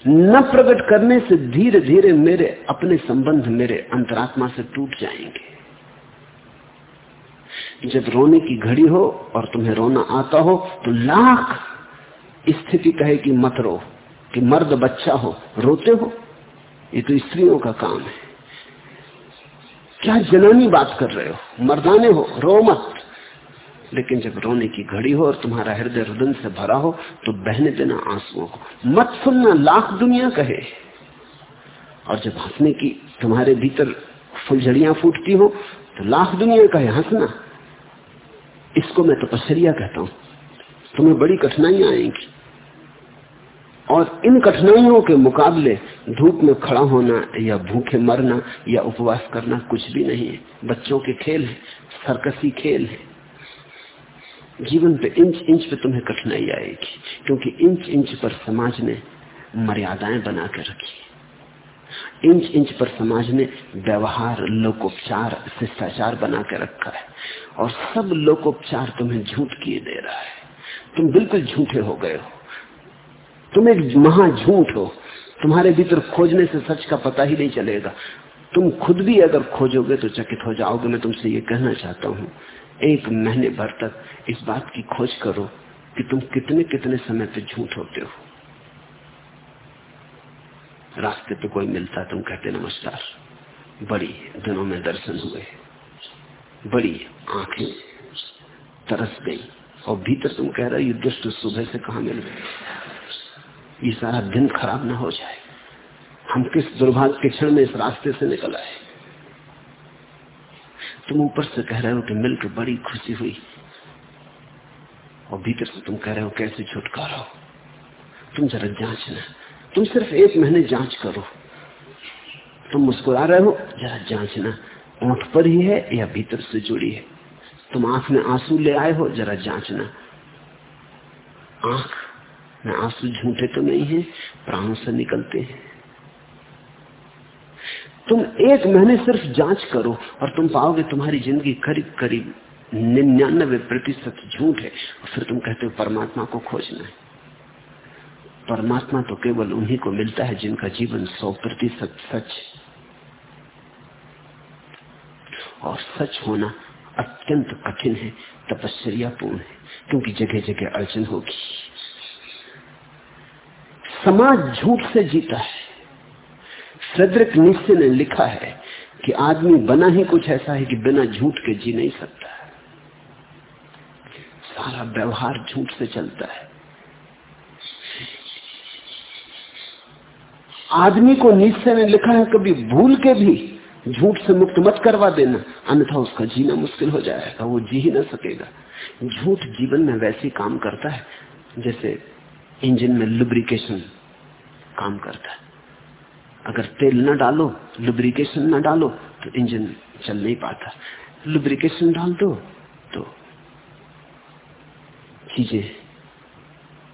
न प्रकट करने से धीरे धीरे मेरे अपने संबंध मेरे अंतरात्मा से टूट जाएँगे। जब रोने की घड़ी हो और तुम्हें रोना आता हो तो लाख स्थिति कहे कि मत रो, कि मर्द बच्चा हो, रोते हो। ये तो स्त्रियों का काम है। क्या जनानी बात कर रहे हो? मर्दाने हो, रो मत। लेकिन जब रोने की घड़ी हो और तुम्हारा हृदय रुदन से भरा हो तो बहने देना आंसुओं को। मत सुनना, लाख दुनिया कहे। और जब हंसने की तुम्हारे भीतर फुलझड़ियाँ फूटती हो तो लाख दुनिया कहे, हंसना। इसको मैं तपस्या कहता हूँ। तुम्हें बड़ी कठिनाइयाँ आएँगी। और इन कठिनाइयों के मुकाबले धूप में खड़ा होना या भूखे मरना या उपवास करना कुछ भी नहीं है। बच्चों के खेल है, सरकसी खेल है। जीवन पे इंच इंच पे तुम्हें कठिनाई आएगी, क्योंकि इंच इंच पर समाज ने मर्यादाएँ बना के रखी इंच इंच पर समाज ने व्यवहार, लोकोपचार, शिष्टाचार बना के रखा है, और सब लोकोपचार तुम्हें झूठ किए दे रहा है। तुम बिल्कुल झूठे हो गए हो। तुम एक महा झूठ हो। तुम्हारे भीतर खोजने से सच का पता ही नहीं चलेगा। तुम खुद भी अगर खोजोगे तो चकित हो जाओगे। मैं तुमसे ये कहना चाहता हूँ एक महीने भर तक इस बात की खोज करो कि तुम कितने कितने समय पे झूठ होते हो। रास्ते पे कोई मिलता तुम कहते, नमस्कार। बड़ी दिनों में दर्शन हुए, बड़ी आँखें तरस गई, और भीतर तुम कह रहे हो दुष्ट सुबह से कहा मिल गए? ये सारा दिन खराब ना हो जाए। हम किस दुर्भाग्य के क्षण में इस रास्ते से निकल आए? तुम ऊपर से कह रहे हो कि मिलकर बड़ी खुशी हुई। और भीतर से तुम कह रहे हो, कैसे छुटकारा हो? तुम जरा जांचना तुम सिर्फ़ एक महीने जाँच करो। तुम मुस्कुरा रहे हो, जरा जांचना ओठ पर ही है या भीतर से जुड़ी है? तुम आँख में आँसू ले आए हो, जरा जांचना आँख में आँसू झूठे तो नहीं है, प्राणों से निकलते हैं। तुम एक महीने सिर्फ़ जाँच करो और तुम पाओगे तुम्हारी ज़िंदगी करीब करीब निन्यानबे प्रतिशत झूठ है। और फिर तुम कहते हो, परमात्मा को खोजना है। परमात्मा तो केवल उन्हीं को मिलता है जिनका जीवन सौ प्रतिशत सच और सच होना अत्यंत कठिन है, तपस्या पूर्ण है, क्योंकि जगह जगह अड़चन होगी। समाज झूठ से जीता है। फ्रेडरिक निश्चय ने लिखा है कि आदमी बना ही कुछ ऐसा है कि बिना झूठ के जी नहीं सकता सारा व्यवहार झूठ से चलता है। आदमी को निश्चय ने लिखा है कभी भूल के भी झूठ से मुक्त मत करवा देना, अन्यथा उसका जीना मुश्किल हो जाएगा, वो जी ही ना सकेगा। झूठ जीवन में वैसे काम करता है, जैसे इंजन में लुब्रिकेशन काम करता है। अगर तेल न डालो लुब्रिकेशन न डालो तो इंजन चल नहीं पाता। लुब्रिकेशन डाल दो तो चीज़ें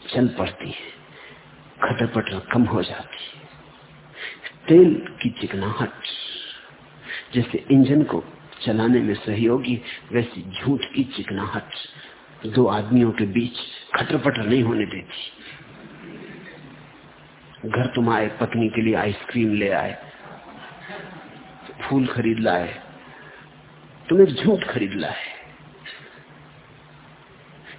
चल पड़ती है खटरपटर कम हो जाती है। तेल की चिकनाहट, जैसे इंजन को चलाने में सहयोगी, वैसी झूठ की चिकनाहट दो आदमियों के बीच खटरपटर नहीं होने देती। घर तुम आए पत्नी के लिए आइसक्रीम ले आए, फूल खरीद लाए, तुम्हें झूठ खरीद लाए।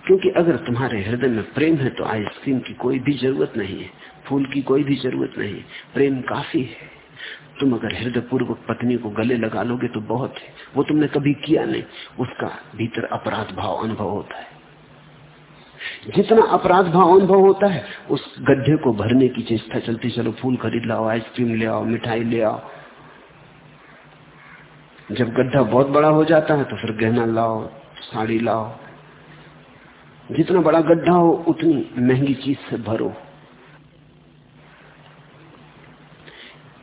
क्योंकि अगर तुम्हारे हृदय में प्रेम है तो आइसक्रीम की कोई भी ज़रूरत नहीं है, फूल की कोई भी ज़रूरत नहीं, प्रेम काफ़ी है। तुम अगर हृदय पूर्वक पत्नी को गले लगा लोगे तो बहुत है, वो तुमने कभी किया नहीं, उसका भीतर अपराध भाव अनुभव होता है। जितना अपराध भाव अनुभव होता है, उस गड्ढे को भरने की चेष्टा चलती, चलो फूल खरीद लाओ, आइसक्रीम ले आओ, मिठाई ले आओ। जब गड्ढा बहुत बड़ा हो जाता है तो फिर गहना लाओ, साड़ी लाओ। जितना बड़ा गड्ढा हो, उतनी महँगी चीज़ से भरो।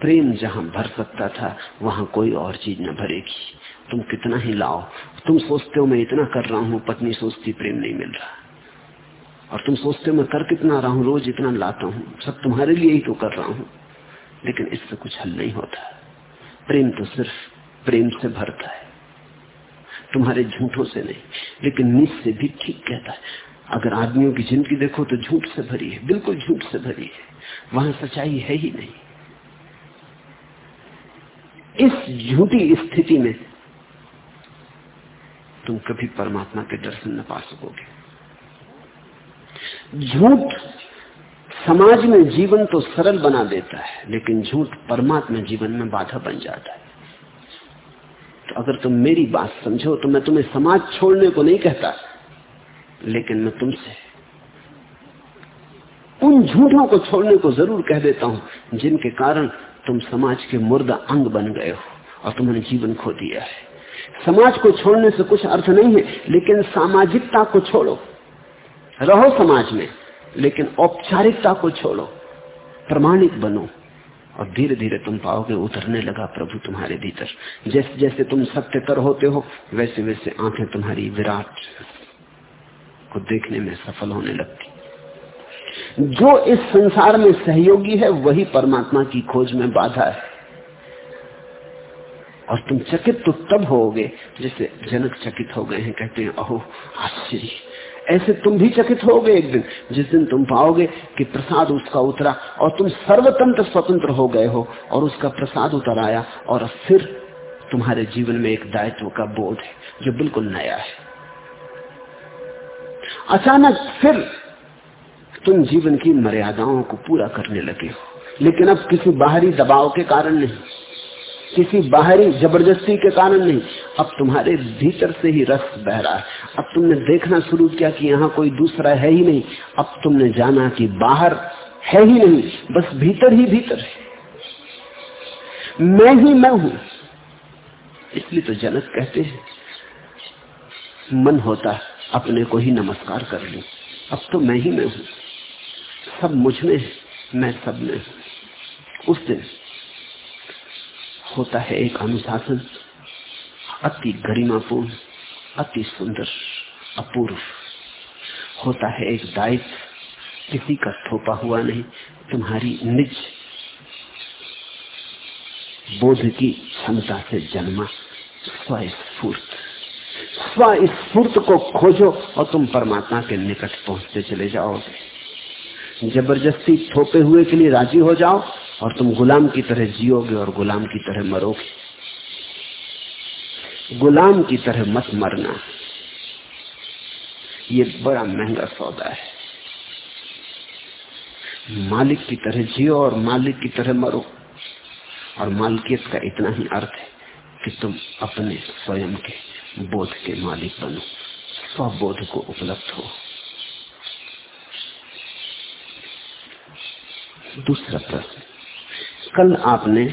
प्रेम जहाँ भर सकता था, वहाँ कोई और चीज़ न भरेगी। तुम कितना ही लाओ। तुम सोचते हो, मैं इतना कर रहा हूँ, पत्नी सोचती, प्रेम नहीं मिल रहा। और तुम सोचते मैं कर कितना रहा हूँ, रोज इतना लाता हूँ, सब तुम्हारे लिए ही तो कर रहा हूँ। लेकिन इससे कुछ हल नहीं होता। प्रेम तो सिर्फ़ प्रेम से भरता है, तुम्हारे झूठों से नहीं, लेकिन निज से भी ठीक कहता है। अगर आदमियों की ज़िंदगी देखो तो झूठ से भरी है, बिल्कुल झूठ से भरी है, वहाँ सच्चाई है ही नहीं। इस झूठी स्थिति में तुम कभी परमात्मा के दर्शन न पा सकोगे। झूठ समाज में जीवन तो सरल बना देता है, लेकिन झूठ परमात्मा जीवन में बाधा बन जाता है। तो अगर तुम मेरी बात समझो तो मैं तुम्हें समाज छोड़ने को नहीं कहता, लेकिन मैं तुमसे उन झूठों को छोड़ने को ज़रूर कह देता हूँ, जिनके कारण तुम समाज के मुर्दा अंग बन गए हो और तुमने जीवन खो दिया है। समाज को छोड़ने से कुछ अर्थ नहीं है, लेकिन सामाजिकता को छोड़ो। रहो समाज में, लेकिन औपचारिकता को छोड़ो, प्रमाणिक बनो, और धीरे धीरे तुम पाओगे उतरने लगा प्रभु तुम्हारे भीतर। जैसे जैसे तुम सत्यतर होते हो वैसे वैसे आँखें तुम्हारी विराट को देखने में सफल होने लगती। जो इस संसार में सहयोगी है, वही परमात्मा की खोज में बाधा है। और तुम चकित तो तब होगे जैसे जनक चकित हो गए हैं, कहते हैं, अहो, आश्चर्य। ऐसे तुम भी चकित होगे एक दिन। जिस दिन तुम पाओगे कि प्रसाद उसका उतरा और तुम सर्वतंत्र स्वतंत्र हो गए हो और उसका प्रसाद उतर आया और फिर तुम्हारे जीवन में एक दायित्व का बोध है, जो बिल्कुल नया है। अचानक फिर तुम जीवन की मर्यादाओं को पूरा करने लगे हो। लेकिन अब किसी बाहरी दबाव के कारण नहीं। किसी बाहरी ज़बरदस्ती के कारण नहीं। अब तुम्हारे भीतर से ही रस बह रहा है। अब तुमने देखना शुरू किया कि यहाँ कोई दूसरा है ही नहीं। अब तुमने जाना कि बाहर है ही नहीं, बस भीतर ही भीतर है। मैं ही मैं हूँ। इसलिए तो जनक कहते हैं, मन होता अपने को ही नमस्कार कर लू। अब तो मैं ही मैं हूँ। सब मुझमें मैं सब में उस दिन होता है एक अनुशासन। अति गरिमापूर्ण, अति सुंदर, अपूर्व। होता है एक दायित्व। किसी का थोपा हुआ नहीं, तुम्हारी निज बोध की क्षमता से जन्मा। स्वस्फूर्त। स्वस्फूर्त को खोजो और तुम परमात्मा के निकट पहुँचते चले जाओगे। ज़बरदस्ती थोपे हुए के लिए राज़ी हो जाओ। और तुम गुलाम की तरह जियोगे और गुलाम की तरह मरोगे। गुलाम की तरह मत मरना। ये बड़ा महँगा सौदा है। मालिक की तरह जियो और मालिक की तरह मरो। और मालिकियत का इतना ही अर्थ है कि तुम अपने स्वयं के बोध के मालिक बनो। स्वबोध को उपलब्ध हो। दूसरा प्रश्न। कल आपने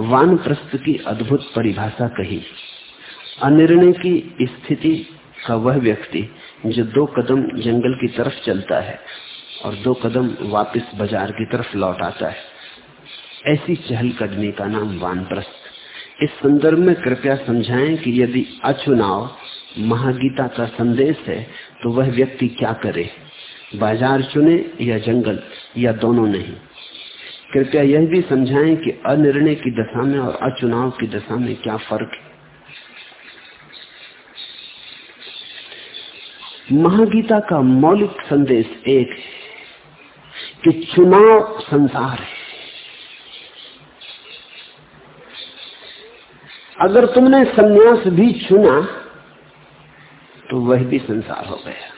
वानप्रस्थ की अद्भुत परिभाषा कही। अनिर्णय की स्थिति का वह व्यक्ति जो दो कदम जंगल की तरफ़ चलता है और दो कदम वापस बाज़ार की तरफ़ लौट आता है। ऐसी चहल कदमी का नाम वानप्रस्थ। इस संदर्भ में कृपया समझाएँ कि यदि अचुनाव महागीता का संदेश है तो वह व्यक्ति क्या करे? बाज़ार चुने या जंगल, या दोनों नहीं? कृपया यह भी समझाएँ कि अनिर्णय की दशा में और अचुनाव की दशा में क्या फ़र्क है। महागीता का मौलिक संदेश एक है कि चुनाव संसार है। अगर तुमने संन्यास भी चुना तो वह भी संसार हो गया।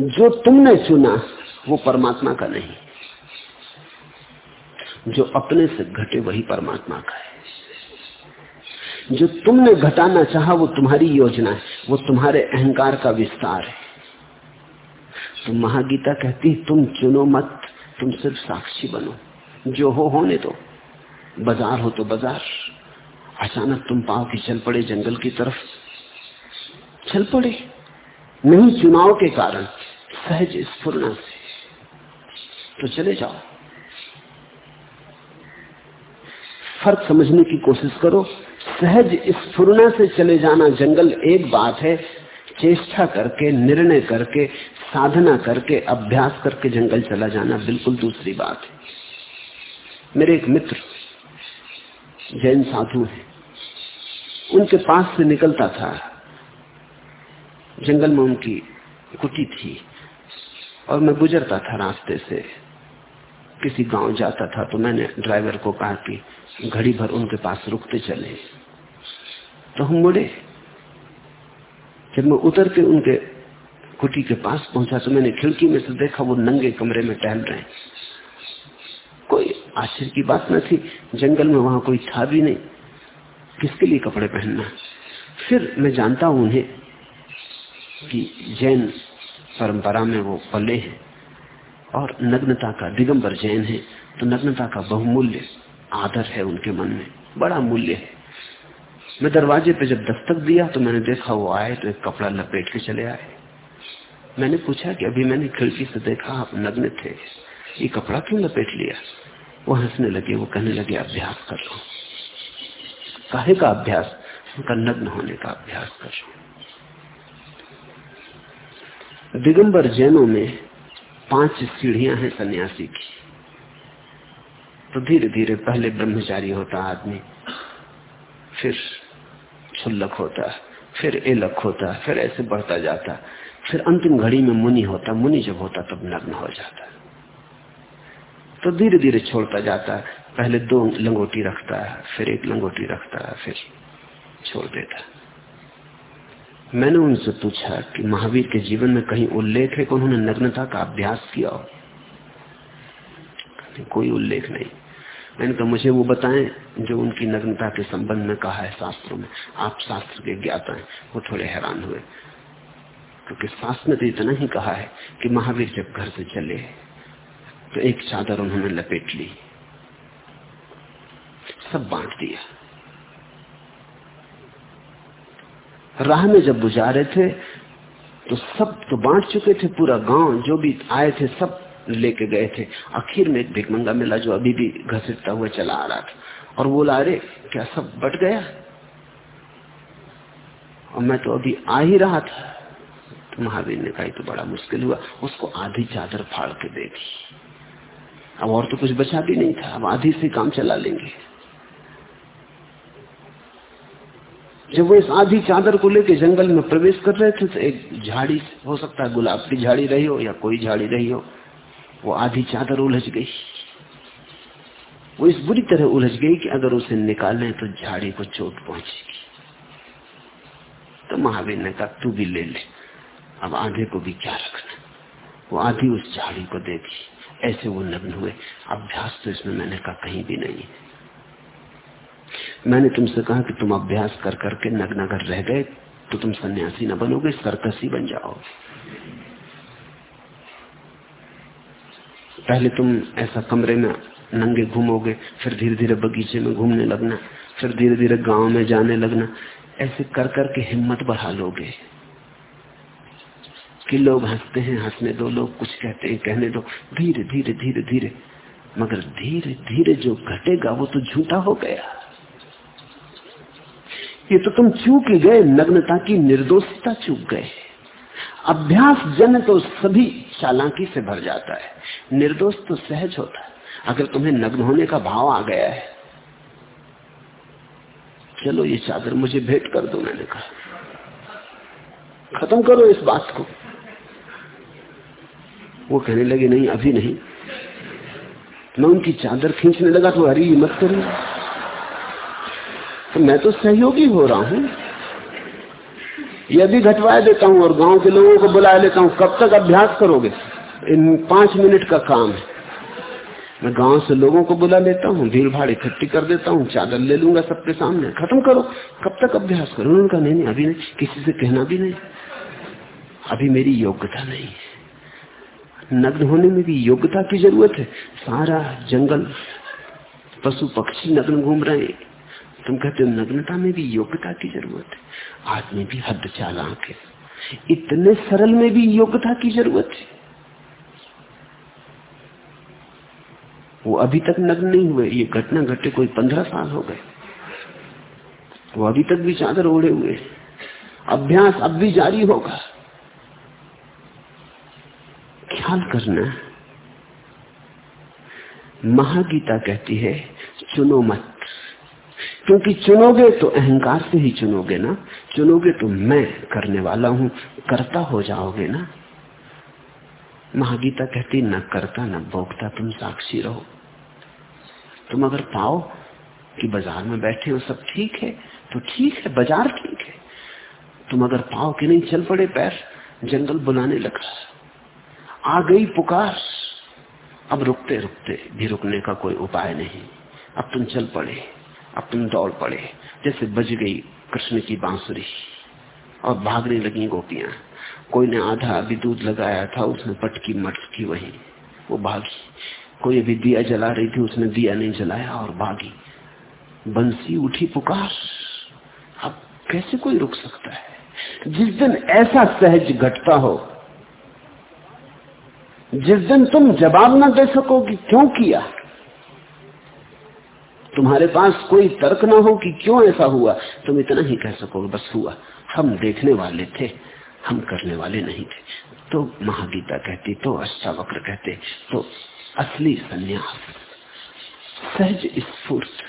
जो तुमने चुना वो परमात्मा का नहीं। जो अपने से घटे वही परमात्मा का है। जो तुमने घटाना चाहा वो तुम्हारी योजना है। वो तुम्हारे अहंकार का विस्तार है। तो महागीता कहती तुम चुनो मत, तुम सिर्फ़ साक्षी बनो। जो हो, होने दो। बाज़ार हो तो बाज़ार। अचानक तुम पाओ कि चल पड़े जंगल की तरफ़। चल पड़े। नहीं चुनाव के कारण। सहज स्फुरना से। तो चले जाओ। फ़र्क समझने की कोशिश करो। सहज स्फुरना से चले जाना जंगल एक बात है। चेष्टा करके, निर्णय करके, साधना करके, अभ्यास करके जंगल चला जाना बिल्कुल दूसरी बात है। मेरे एक मित्र जैन साधु हैं। उनके पास से निकलता था। जंगल में उनकी कुटी थी और मैं गुजरता था रास्ते से। किसी गाँव जाता था तो मैंने ड्राइवर को कहा कि घड़ी भर उनके पास रुकते चले। तो हम मुड़े जब मैं उतर के उनके कुटी के पास पहुँचा तो मैंने खिड़की में से देखा वो नंगे कमरे में टहल रहे कोई आश्चर्य की बात न थी, जंगल में वहाँ कोई था भी नहीं। किसके लिए कपड़े पहनना? फिर मैं जानता हूँ उन्हें कि जैन परंपरा में वो पले हैं। और नग्नता का दिगंबर जैन है तो नग्नता का बहुमूल्य आदर है उनके मन में, बड़ा मूल्य है। मैं दरवाजे पे जब दस्तक दिया तो मैंने देखा वो आए तो एक कपड़ा लपेट के चले आए। मैंने पूछा कि अभी मैंने खिड़की से देखा आप नग्न थे, ये कपड़ा क्यों लपेट लिया? वो हंसने लगे, वो कहने लगे, अभ्यास कर लो। काहे का अभ्यास? उनका नग्न होने का अभ्यास कर लो। दिगंबर जैनों में पाँच सीढ़ियाँ हैं सन्यासी की। तो धीरे धीरे पहले ब्रह्मचारी होता आदमी, फिर छुल्लक होता, फिर एलक होता, फिर ऐसे बढ़ता जाता, फिर अंतिम घड़ी में मुनि होता, मुनि जब होता तब नग्न हो जाता। तो धीरे धीरे छोड़ता जाता, पहले दो लंगोटी रखता है फिर एक लंगोटी रखता है फिर छोड़ देता। मैंने उनसे पूछा कि महावीर के जीवन में कहीं उल्लेख है कि उन्होंने नग्नता का अभ्यास किया हो? कोई उल्लेख नहीं। मैंने कहा, मुझे वो बताएँ जो उनकी नग्नता के संबंध में कहा है शास्त्रों में। आप शास्त्र के ज्ञाता हैं, वो थोड़े हैरान हुए। क्योंकि शास्त्र ने तो इतना ही कहा है कि महावीर जब घर से चले तो एक चादर उन्होंने लपेट ली। सब बांट दिया। राह में जब गुजारे थे तो सब तो बांट चुके थे, पूरा गाँव जो भी आए थे, सब लेके गए थे। आखिर में एक भिकमंगा मिला जो अभी भी घसीटता हुआ चला आ रहा था। और बोला, अरे, क्या सब बट गया? और मैं तो अभी आ ही रहा था। तो महावीर ने कहा तो बड़ा मुश्किल हुआ। उसको आधी चादर फाड़ के दे दी। अब और तो कुछ बचा भी नहीं था। अब आधी से काम चला लेंगे। जब वो इस आधी चादर को लेके जंगल में प्रवेश कर रहे थे तो एक झाड़ी, हो सकता है गुलाब की झाड़ी रही हो या कोई झाड़ी रही हो, वो आधी चादर उलझ गई। वो इस बुरी तरह उलझ गई कि अगर उसे निकालें तो झाड़ी को चोट पहुंचेगी। तो महावीर ने कहा, तू भी ले ले, अब आधे को भी क्या रखना? वो आधी उस झाड़ी को दे दी। ऐसे वो नग्न हुए। अभ्यास तो इसमें मैंने कहा कहीं भी नहीं मैंने तुमसे कहा कि तुम अभ्यास कर करके नग्न अगर रह गए तो तुम सन्यासी न बनोगे, सरकसी बन जाओगे पहले तुम ऐसा कमरे में नंगे घूमोगे, फिर धीरे धीरे बगीचे में घूमने लगना, फिर धीरे धीरे गाँव में जाने लगना, ऐसे कर कर के हिम्मत बढ़ा लोगे। कि लोग हँसते हैं, हंसने दो, लोग कुछ कहते हैं, कहने दो धीरे धीरे धीरे धीरे मगर धीरे धीरे जो घटेगा, वो तो झूठा हो गया। ये तो तुम चूक ही गए, नग्नता की निर्दोषता चूक गए। अभ्यास जन तो सभी चालाकी से भर जाता है। निर्दोष तो सहज होता है। अगर तुम्हें नग्न होने का भाव आ गया है। चलो ये चादर मुझे भेंट कर दो, मैंने कहा। खत्म करो इस बात को। वो कहने लगे, नहीं, अभी नहीं। मैं उनकी चादर खींचने लगा तो हरी मत करो तो मैं तो सहयोगी हो रहा हूँ। ये भी घटवा देता हूँ और गाँव के लोगों को बुला लेता हूँ, कब तक अभ्यास करोगे? इन पाँच मिनट का काम है। मैं गाँव से लोगों को बुला लेता हूँ, भीड़ भाड़ इकट्ठी कर देता हूँ, चादर ले लूँगा सबके सामने। खत्म करो। कब तक अभ्यास करो? उन्होंने कहा, नहीं नहीं, अभी नहीं। किसी से कहना भी नहीं। अभी मेरी योग्यता नहीं है। नग्न होने में भी योग्यता की ज़रूरत है। सारा जंगल, पशु पक्षी नग्न घूम रहे हैं। तुम कहते हो, नग्नता में भी योग्यता की ज़रूरत है। आदमी भी हद चालाक है। इतने सरल में भी योग्यता की ज़रूरत है। वो अभी तक नग्न नहीं हुए। ये घटना घटे कोई पंद्रह साल हो गए। वो अभी तक भी चादर ओढ़े हुए अभ्यास अब भी जारी होगा। ख्याल करना। महागीता कहती है, चुनो मत। क्योंकि चुनोगे तो अहंकार से ही चुनोगे ना। चुनोगे तो मैं करने वाला हूँ, करता हो जाओगे ना। महागीता कहती, न करता, न भोगता, तुम साक्षी रहो। तुम अगर पाओ कि बाज़ार में बैठे हो, सब ठीक है तो ठीक है, बाज़ार ठीक है। तुम अगर पाओ कि नहीं, चल पड़े पैर, जंगल बुलाने लगा। आ गई पुकार। अब रुकते रुकते भी रुकने का कोई उपाय नहीं। अब तुम चल पड़े। तुम दौड़ पड़े। जैसे बज गई कृष्ण की बांसुरी और भागने लगी गोपियाँ। कोई ने आधा अभी दूध लगाया था, उसने पटकी मटकी वही। वो भागी। कोई अभी दिया जला रही थी, उसने दिया नहीं जलाया और भागी। बंसी उठी पुकार। अब कैसे कोई रुक सकता है? जिस दिन ऐसा सहज घटता हो, जिस दिन तुम जवाब ना दे सकोगे, क्यों किया? तुम्हारे पास कोई तर्क ना हो कि क्यों ऐसा हुआ? तुम इतना ही कह सकोगे, बस हुआ। हम देखने वाले थे, हम करने वाले नहीं थे। तो महागीता कहती तो अष्टावक्र कहते तो असली संन्यास, सहज स्फूर्त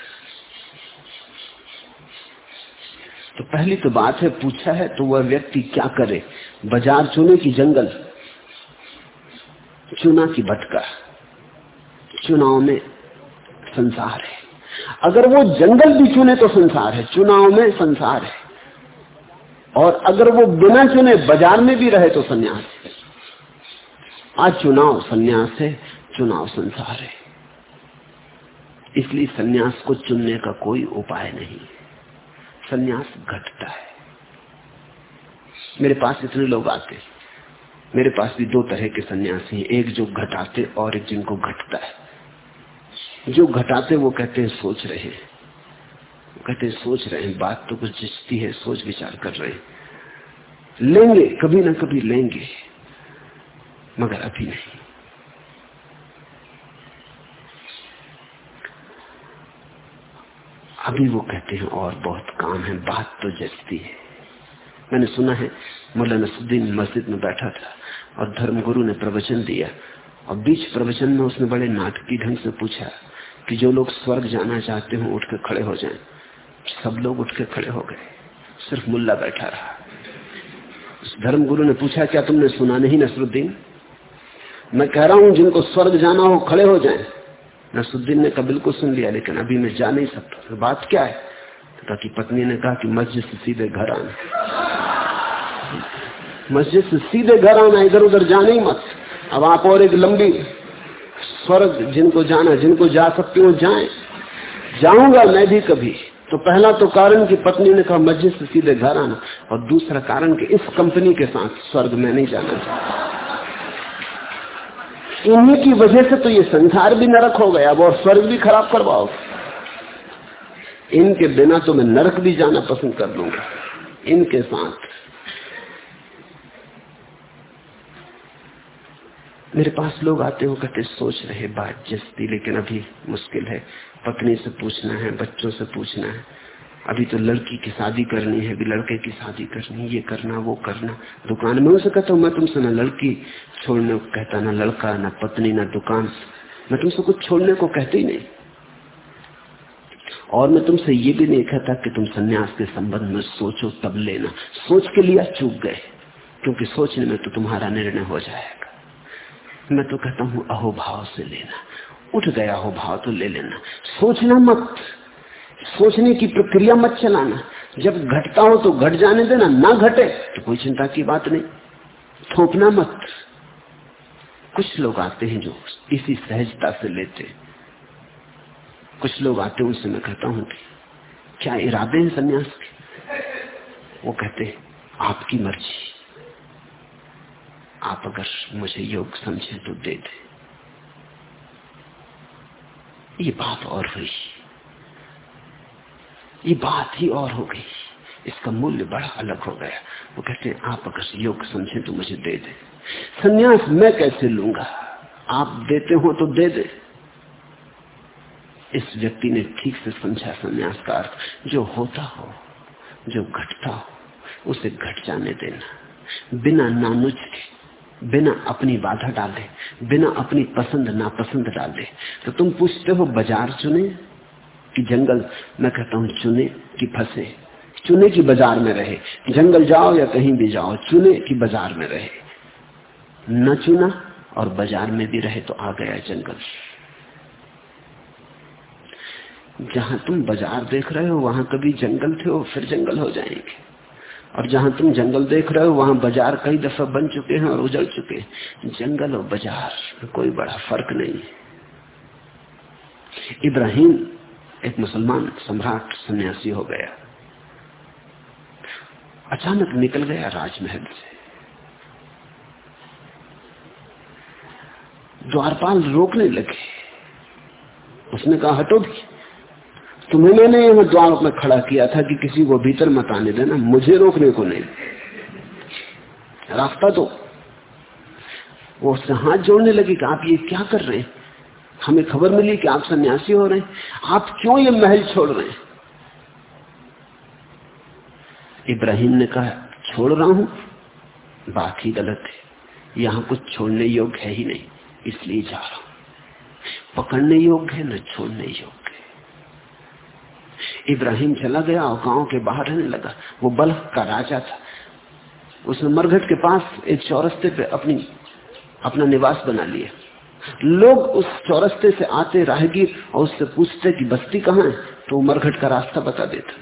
तो पहली तो बात है, पूछा है तो वह व्यक्ति क्या करे? बाज़ार चुने की जंगल? चुना की भटका चुनाव में संसार है। अगर वो जंगल भी चुने तो संसार है, चुनाव में संसार है। और अगर वो बिना चुने बाज़ार में भी रहे तो संन्यास है। आज चुनाव संन्यास है, चुनाव संसार है। इसलिए संन्यास को चुनने का कोई उपाय नहीं। संन्यास घटता है। मेरे पास इतने लोग आते मेरे पास भी दो तरह के सन्यासी हैं, एक जो घटाते और एक जिनको घटता है। जो घटाते वो कहते हैं, सोच रहे हैं। कहते सोच रहे हैं। बात तो कुछ जिसती है, सोच विचार कर रहे हैं। लेंगे, कभी ना कभी लेंगे। मगर अभी नहीं। अभी वो कहते हैं, और बहुत काम है, बात तो जचती है। मैंने सुना है मुला नसुद्दीन मस्जिद में बैठा था, और धर्मगुरु ने प्रवचन दिया, और बीच प्रवचन में उसने बड़े नाटकी ढंग से पूछा कि जो लोग स्वर्ग जाना चाहते हो उठ के खड़े हो जाएँ। सब लोग उठ के खड़े हो गए। सिर्फ़ मुल्ला बैठा रहा। धर्मगुरु ने पूछा, क्या तुमने सुना नहीं, नसरुद्दीन? मैं कह रहा हूँ, जिनको स्वर्ग जाना हो, खड़े हो जाएँ। नसरुद्दीन ने कहा, बिल्कुल सुन लिया, लेकिन अभी मैं जा नहीं सकता। तो बात क्या है? तो कि पत्नी ने कहा कि मस्जिद से सीधे घर आना। मस्जिद से सीधे घर आना इधर उधर जाना ही मत। अब आप और एक लंबी स्वर्ग, जिनको जाना, जिनको जा सकते हो, जाए। जाऊँगा मैं भी कभी। तो पहला तो कारण की पत्नी ने कहा, मस्जिद से सीधे घर आना। और दूसरा कारण कि इस कंपनी के साथ स्वर्ग में नहीं जाना। इन्हीं की वजह से तो ये संसार भी नरक हो गया, अब और स्वर्ग भी खराब करवाओ। इनके बिना तो मैं नरक भी जाना पसंद कर लूँगा। इनके साथ मेरे पास लोग आते हो कहते, सोच रहे बात जस्ती, लेकिन अभी मुश्किल है। पत्नी से पूछना है, बच्चों से पूछना है। अभी तो लड़की की शादी करनी है, अभी लड़के की शादी करनी ये करना, वो करना। दुकान में उनसे कहता हूँ, मैं तुमसे ना लड़की छोड़ने को कहता, ना लड़का, ना पत्नी, ना दुकान। मैं तुमसे कुछ छोड़ने को कहते ही नहीं। और मैं तुमसे ये भी नहीं कहता कि तुम सन्यास के संबंध में सोचो, तब लेना। सोच के लिया चूक गए, क्योंकि सोचने में तो तुम्हारा निर्णय हो जाएगा। मैं तो कहता हूँ अहोभाव से लेना। उठ गया हो भाव तो ले लेना। सोचना मत। सोचने की प्रक्रिया मत चलाना। जब घटता हो तो घट जाने देना, ना घटे तो कोई चिंता की बात नहीं। थोपना मत। कुछ लोग आते हैं जो इसी सहजता से लेते कुछ लोग आते हैं, उनसे मैं कहता हूँ कि क्या इरादे हैं सन्यास के? वो कहते हैं, आपकी मर्ज़ी। आप अगर मुझे योग समझे तो दे दे। ये बात और हुई। ये बात ही और हो गई। इसका मूल्य बड़ा अलग हो गया। वो कहते हैं, आप अगर योग समझे तो मुझे दे दे। संन्यास मैं कैसे लूँगा? आप देते हो तो दे दे। इस व्यक्ति ने ठीक से समझा संन्यास का अर्थ। जो होता हो, जो घटता हो, उसे घट जाने देना। बिना नानुज के बिना अपनी बाधा डाले बिना अपनी पसंद नापसंद डाले तो तुम पूछते हो, बाज़ार चुने कि जंगल? मैं कहता हूँ, चुने कि फंसे, चुने की बाज़ार में रहे। जंगल जाओ या कहीं भी जाओ, चुने की बाज़ार में रहे। न चुना और बाज़ार में भी रहे तो आ गया जंगल। जहाँ तुम बाज़ार देख रहे हो, वहाँ कभी जंगल थे और फिर जंगल हो जाएँगे। और जहाँ तुम जंगल देख रहे हो, वहाँ बाज़ार कई दफ़ा बन चुके हैं और उजड़ चुके हैं। जंगल और बाज़ार में कोई बड़ा फ़र्क नहीं है। इब्राहिम एक मुसलमान सम्राट सन्यासी हो गया। अचानक निकल गया राजमहल से। द्वारपाल रोकने लगे। उसने कहा, हटो भी। तुम्हें मैंने यहाँ द्वार में खड़ा किया था कि किसी को भीतर मत आने देना, मुझे रोकने को नहीं। रास्ता तो वो उससे हाथ जोड़ने लगे कि आप ये क्या कर रहे हैं? हमें खबर मिली कि आप सन्यासी हो रहे हैं। आप क्यों ये महल छोड़ रहे हैं? इब्राहिम ने कहा, छोड़ रहा हूँ। बात ही गलत है। यहाँ कुछ छोड़ने योग्य है ही नहीं, इसलिए जा रहा हूँ। पकड़ने योग्य है, न छोड़ने योग्य। इब्राहिम चला गया और गाँव के बाहर रहने लगा। वो बल्क का राजा था। उसने मरघट के पास एक चौरस्ते पे अपनी, अपना निवास बना लिया। लोग उस चौरस्ते से आते राहगीर और उससे पूछते कि, बस्ती कहाँ है? तो मरघट का रास्ता बता देता।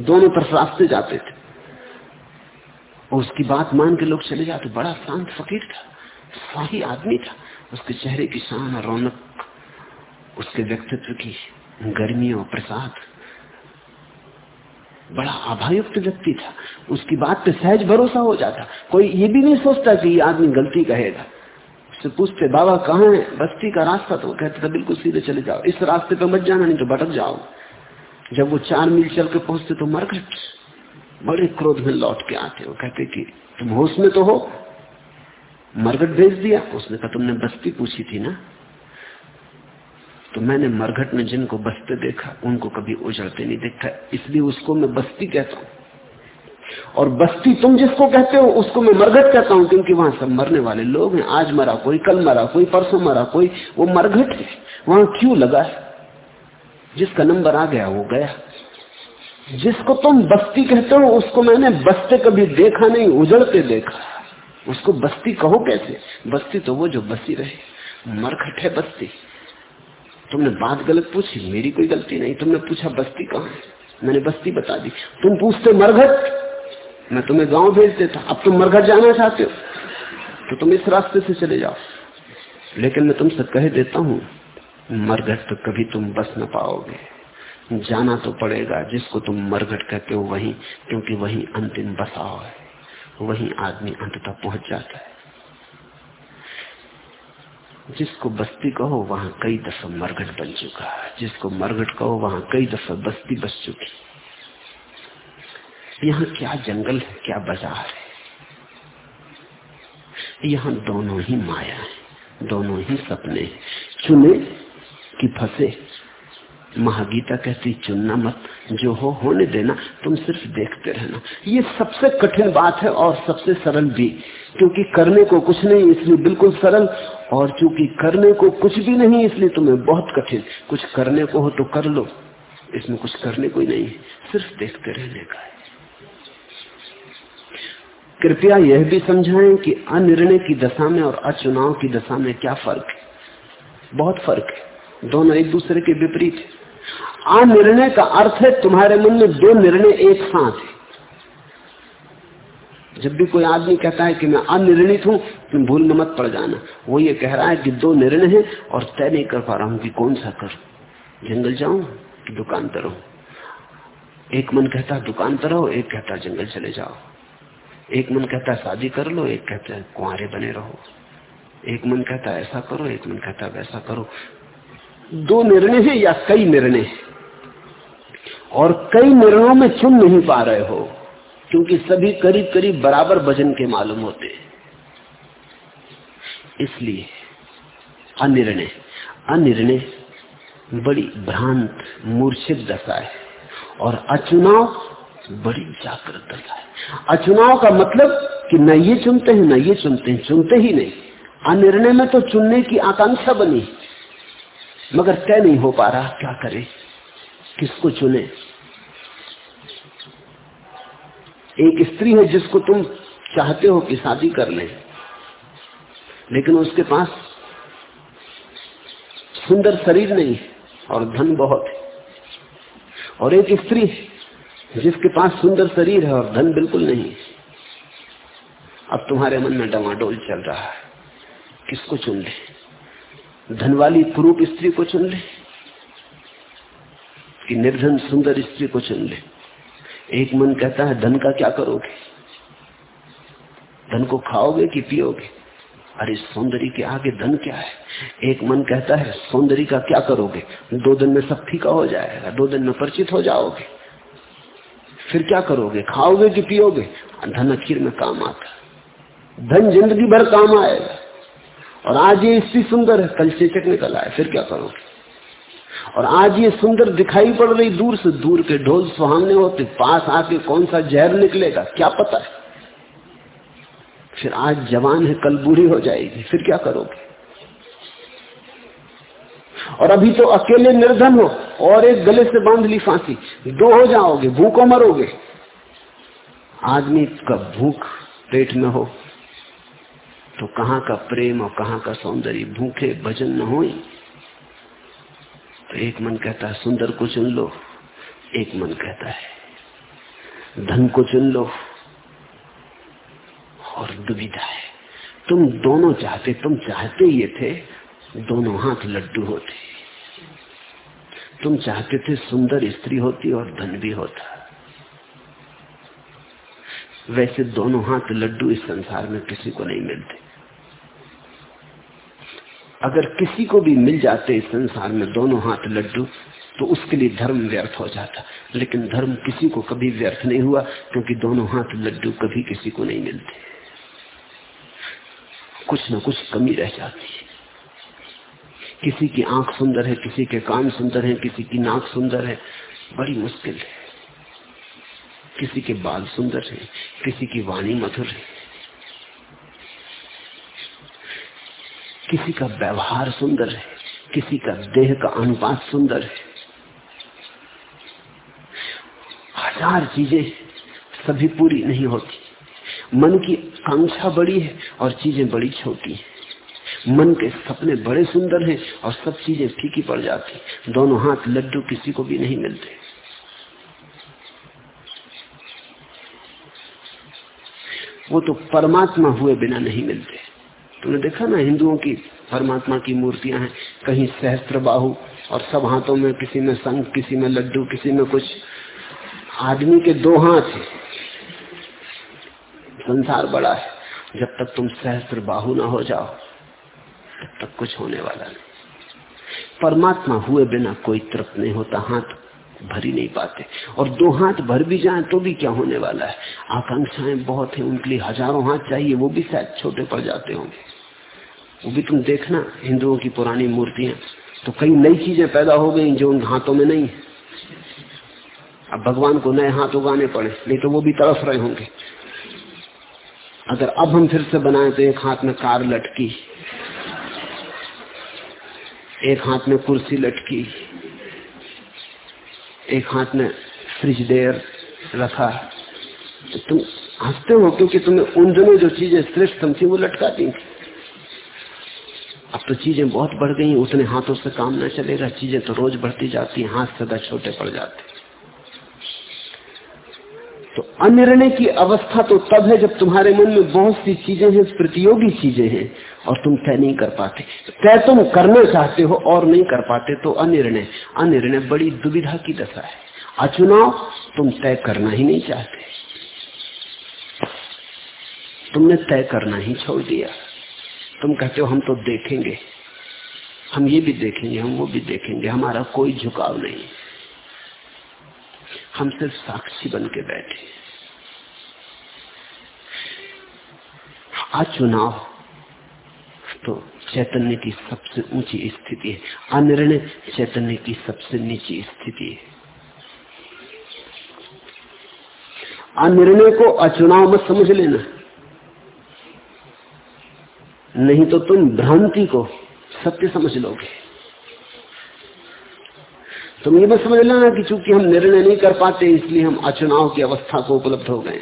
दोनों तरफ़ रास्ते जाते थे। और उसकी बात मान के लोग चले जाते। बड़ा शांत फकीर था। शाही आदमी था। उसके चेहरे की शान और रौनक उसके व्यक्तित्व की गर्मी और प्रसाद। बड़ा आभायुक्त व्यक्ति था। उसकी बात पे सहज भरोसा हो जाता। कोई ये भी नहीं सोचता कि ये आदमी गलती कहेगा। उससे पूछते, बाबा, कहाँ है? बस्ती का रास्ता तो? कहते थे बिल्कुल सीधे चले जाओ। इस रास्ते पे मत जाना, नहीं तो भटक जाओ। जब वो चार मील चल के पहुँचते तो मरघट बड़े क्रोध में लौट के आते। वो कहते कि, तुम होश में तो हो। मरघट भेज दिया। उसने कहा, तुमने बस्ती पूछी थी ना? तो मैंने मरघट में जिनको बसते देखा, उनको कभी उजड़ते नहीं देखा। इसलिए उसको मैं बस्ती कहता हूँ। और बस्ती तुम जिसको कहते हो, उसको मैं मरघट कहता हूँ, क्योंकि वहाँ सब मरने वाले लोग हैं। आज मरा कोई, कल मरा कोई, परसों मरा कोई, वो मरघट है। वहाँ क्यों लगा है? जिसका नंबर आ गया, वो गया। जिसको तुम बस्ती कहते हो, उसको मैंने बसते कभी देखा नहीं, उजड़ते देखा। उसको बस्ती कहो कैसे? बस्ती तो वो जो बसी रहे। मरघट है बस्ती। तुमने बात गलत पूछी, मेरी कोई गलती नहीं। तुमने पूछा, बस्ती कहाँ है? मैंने बस्ती बता दी। तुम पूछते, मरघट। मैं तुम्हें गाँव भेज देता। अब तुम मरघट जाना चाहते हो तो तुम इस रास्ते से चले जाओ। लेकिन मैं तुमसे कह देता हूँ, मरघट तो कभी तुम बस न पाओगे। जाना तो पड़ेगा, जिसको तुम मरघट कहते हो वहीं, क्योंकि वहीं अंतिम बसाव है। वहीं आदमी अंत तक पहुँच जाता है। जिसको बस्ती कहो, वहाँ कई दफ़ा मरघट बन चुका है। जिसको मरघट कहो, वहाँ कई दफ़ा बस्ती बस चुकी यहाँ क्या जंगल है, क्या बाज़ार है? यहाँ दोनों ही माया है, दोनों ही सपने चुने कि फंसे। महागीता कहती, चुनना मत, जो हो होने देना, तुम सिर्फ़ देखते रहना। ये सबसे कठिन बात है और सबसे सरल भी, क्योंकि करने को कुछ नहीं, इसलिए बिल्कुल सरल और चूँकि करने को कुछ भी नहीं, इसलिए तुम्हें बहुत कठिन। कुछ करने को हो तो कर लो। इसमें कुछ करने को ही नहीं सिर्फ़ देखते रहने का है। कृपया यह भी समझाएँ कि अनिर्णय की दशा में और अचुनाव की दशा में क्या फ़र्क है। बहुत फ़र्क है। दोनों एक दूसरे के विपरीत है। अनिर्णय का अर्थ है तुम्हारे मन में दो निर्णय एक साथ है। जब भी कोई आदमी कहता है कि मैं अनिर्णित हूँ, तुम भूल में मत पड़ जाना। वो ये कह रहा है कि दो निर्णय है और तय नहीं कर पा रहा हूँ कि कौन सा कर। जंगल जाऊँ कि दुकान पर रहूँ? एक मन कहता दुकान पर रहो, एक कहता जंगल चले जाओ। एक मन कहता शादी कर लो, एक कहता है कुआरे बने रहो। एक मन कहता ऐसा करो, एक मन कहता वैसा करो। दो निर्णय है या कई निर्णय और कई निर्णयों में चुन नहीं पा रहे हो। क्योंकि सभी करीब करीब बराबर वज़न के मालूम होते इसलिए अनिर्णय अनिर्णय बड़ी भ्रांत, मूर्छित दशा है और अचुनाव बड़ी जागृत दशा है। अचुनाव का मतलब कि न ये चुनते हैं, न ये चुनते हैं, चुनते ही नहीं। अनिर्णय में तो चुनने की आकांक्षा बनी, मगर तय नहीं हो पा रहा क्या करे, किसको चुने। एक स्त्री है जिसको तुम चाहते हो कि शादी कर ले। लेकिन उसके पास सुंदर शरीर नहीं और धन बहुत है। और एक स्त्री जिसके पास सुंदर शरीर है और धन बिल्कुल नहीं अब तुम्हारे मन में डवाडोल चल रहा है। किसको चुन ले? धन वाली कुरूप स्त्री को चुन ले कि निर्धन सुंदर स्त्री को चुन ले? एक मन कहता है, धन का क्या करोगे? धन को खाओगे कि पियोगे? अरे, सौंदर्य के आगे धन क्या है? एक मन कहता है, सौंदर्य का क्या करोगे? दो दिन में सब फीका हो जाएगा, दो दिन में परिचित हो जाओगे। फिर क्या करोगे? खाओगे कि पियोगे? धन अखीर में काम आता धन ज़िंदगी भर काम आएगा। और आज ये स्त्री सुंदर है, कल चेचक निकल आए, फिर क्या करोगे? और आज ये सुंदर दिखाई पड़ रही दूर से दूर के ढोल सुहावने होते पास आके कौन सा जहर निकलेगा, क्या पता है? फिर आज जवान है, कल बूढ़ी हो जाएगी, फिर क्या करोगे? और अभी तो अकेले निर्धन हो, और एक गले से बाँध ली फांसी, दो हो जाओगे, भूखो मरोगे। आदमी का भूख पेट में हो तो कहाँ का प्रेम और कहाँ का सौंदर्य, भूखे भजन न हो एक मन कहता है, सुंदर को चुन लो। एक मन कहता है, धन को चुन लो और दुविधा है। तुम दोनों चाहते, तुम चाहते ये थे, दोनों हाथ लड्डू होते। तुम चाहते थे सुंदर स्त्री होती और धन भी होता। वैसे दोनों हाथ लड्डू इस संसार में किसी को नहीं मिलते। अगर किसी को भी मिल जाते इस संसार में दोनों हाथ लड्डू तो उसके लिए धर्म व्यर्थ हो जाता। लेकिन धर्म किसी को कभी व्यर्थ नहीं हुआ, क्योंकि दोनों हाथ लड्डू कभी किसी को नहीं मिलते। कुछ न कुछ कमी रह जाती है। किसी की आँख सुंदर है, किसी के कान सुंदर है, किसी की नाक सुंदर है, बड़ी मुश्किल है। किसी के बाल सुंदर है, किसी की वाणी मधुर है। किसी का व्यवहार सुंदर है, किसी का देह का अनुपात सुंदर है। हज़ार चीज़ें सभी पूरी नहीं होती। मन की कांक्षा बड़ी है और चीज़ें बड़ी छोटी है। मन के सपने बड़े सुंदर हैं और सब चीज़ें फीकी पड़ जाती दोनों हाथ लड्डू किसी को भी नहीं मिलते। वो तो परमात्मा हुए बिना नहीं मिलते। तुमने देखा ना, हिंदुओं की, परमात्मा की मूर्तियाँ हैं। कहीं सहस्त्र और सब हाथों में, किसी में संग, किसी में लड्डू, किसी में कुछ। आदमी के दो हाथ संसार बड़ा है। जब तक तुम सहस्त्र बाहु ना हो जाओ, तब तक कुछ होने वाला नहीं। परमात्मा हुए बिना कोई तृप्त नहीं होता, हाथ भर नहीं पाते। और दो हाथ भर भी जाएँ तो भी क्या होने वाला है? आकांक्षाएँ बहुत है, उनके लिए हज़ारों हाथ चाहिए, वो भी शायद छोटे पड़ जाते होंगे। वो भी तुम देखना, हिंदुओं की पुरानी मूर्तियाँ। तो कई नई चीज़ें पैदा हो गई जो उन हाथों में नहीं है। अब भगवान को नए हाथ उगाने पड़े, नहीं तो वो भी तड़फ रहे होंगे। अगर अब हम फिर से बनाए तो एक हाथ में कार लटकी, एक हाथ में कुर्सी लटकी, एक हाथ में फ्रिज डेयर रखा। तो तुम हँसते हो क्योंकि तुम्हें उन दिनों जो चीज़ें श्रेष्ठ थी, वो लटकाती थी। अब तो चीज़ें बहुत बढ़ गई, उतने हाथों से काम ना चलेगा, चीज़ें तो रोज बढ़ती जाती है, हाथ सदा छोटे पड़ जाते तो अनिर्णय की अवस्था तो तब है जब तुम्हारे मन में बहुत सी चीज़ें हैं, प्रतियोगी चीज़ें हैं, और तुम तय नहीं कर पाते। तय तुम करना चाहते हो और नहीं कर पाते तो अनिर्णय अनिर्णय बड़ी दुविधा की दशा है। अचुनाव तुम तय करना ही नहीं चाहते। तुमने तय करना ही छोड़ दिया। तुम कहते हो हम तो देखेंगे। हम ये भी देखेंगे, हम वो भी देखेंगे, हमारा कोई झुकाव नहीं। हम सिर्फ़ साक्षी बन के बैठे अचुनाव तो चैतन्य की सबसे ऊँची स्थिति है। अनिर्णय चैतन्य की सबसे नीची स्थिति है। अनिर्णय को अचुनाव मत समझ लेना। नहीं तो तुम भ्रांति को सत्य समझ लोगे। तुम ये मत समझ लेना कि चूँकि हम निर्णय नहीं कर पाते, इसलिए हम अचुनाव की अवस्था को उपलब्ध हो गए।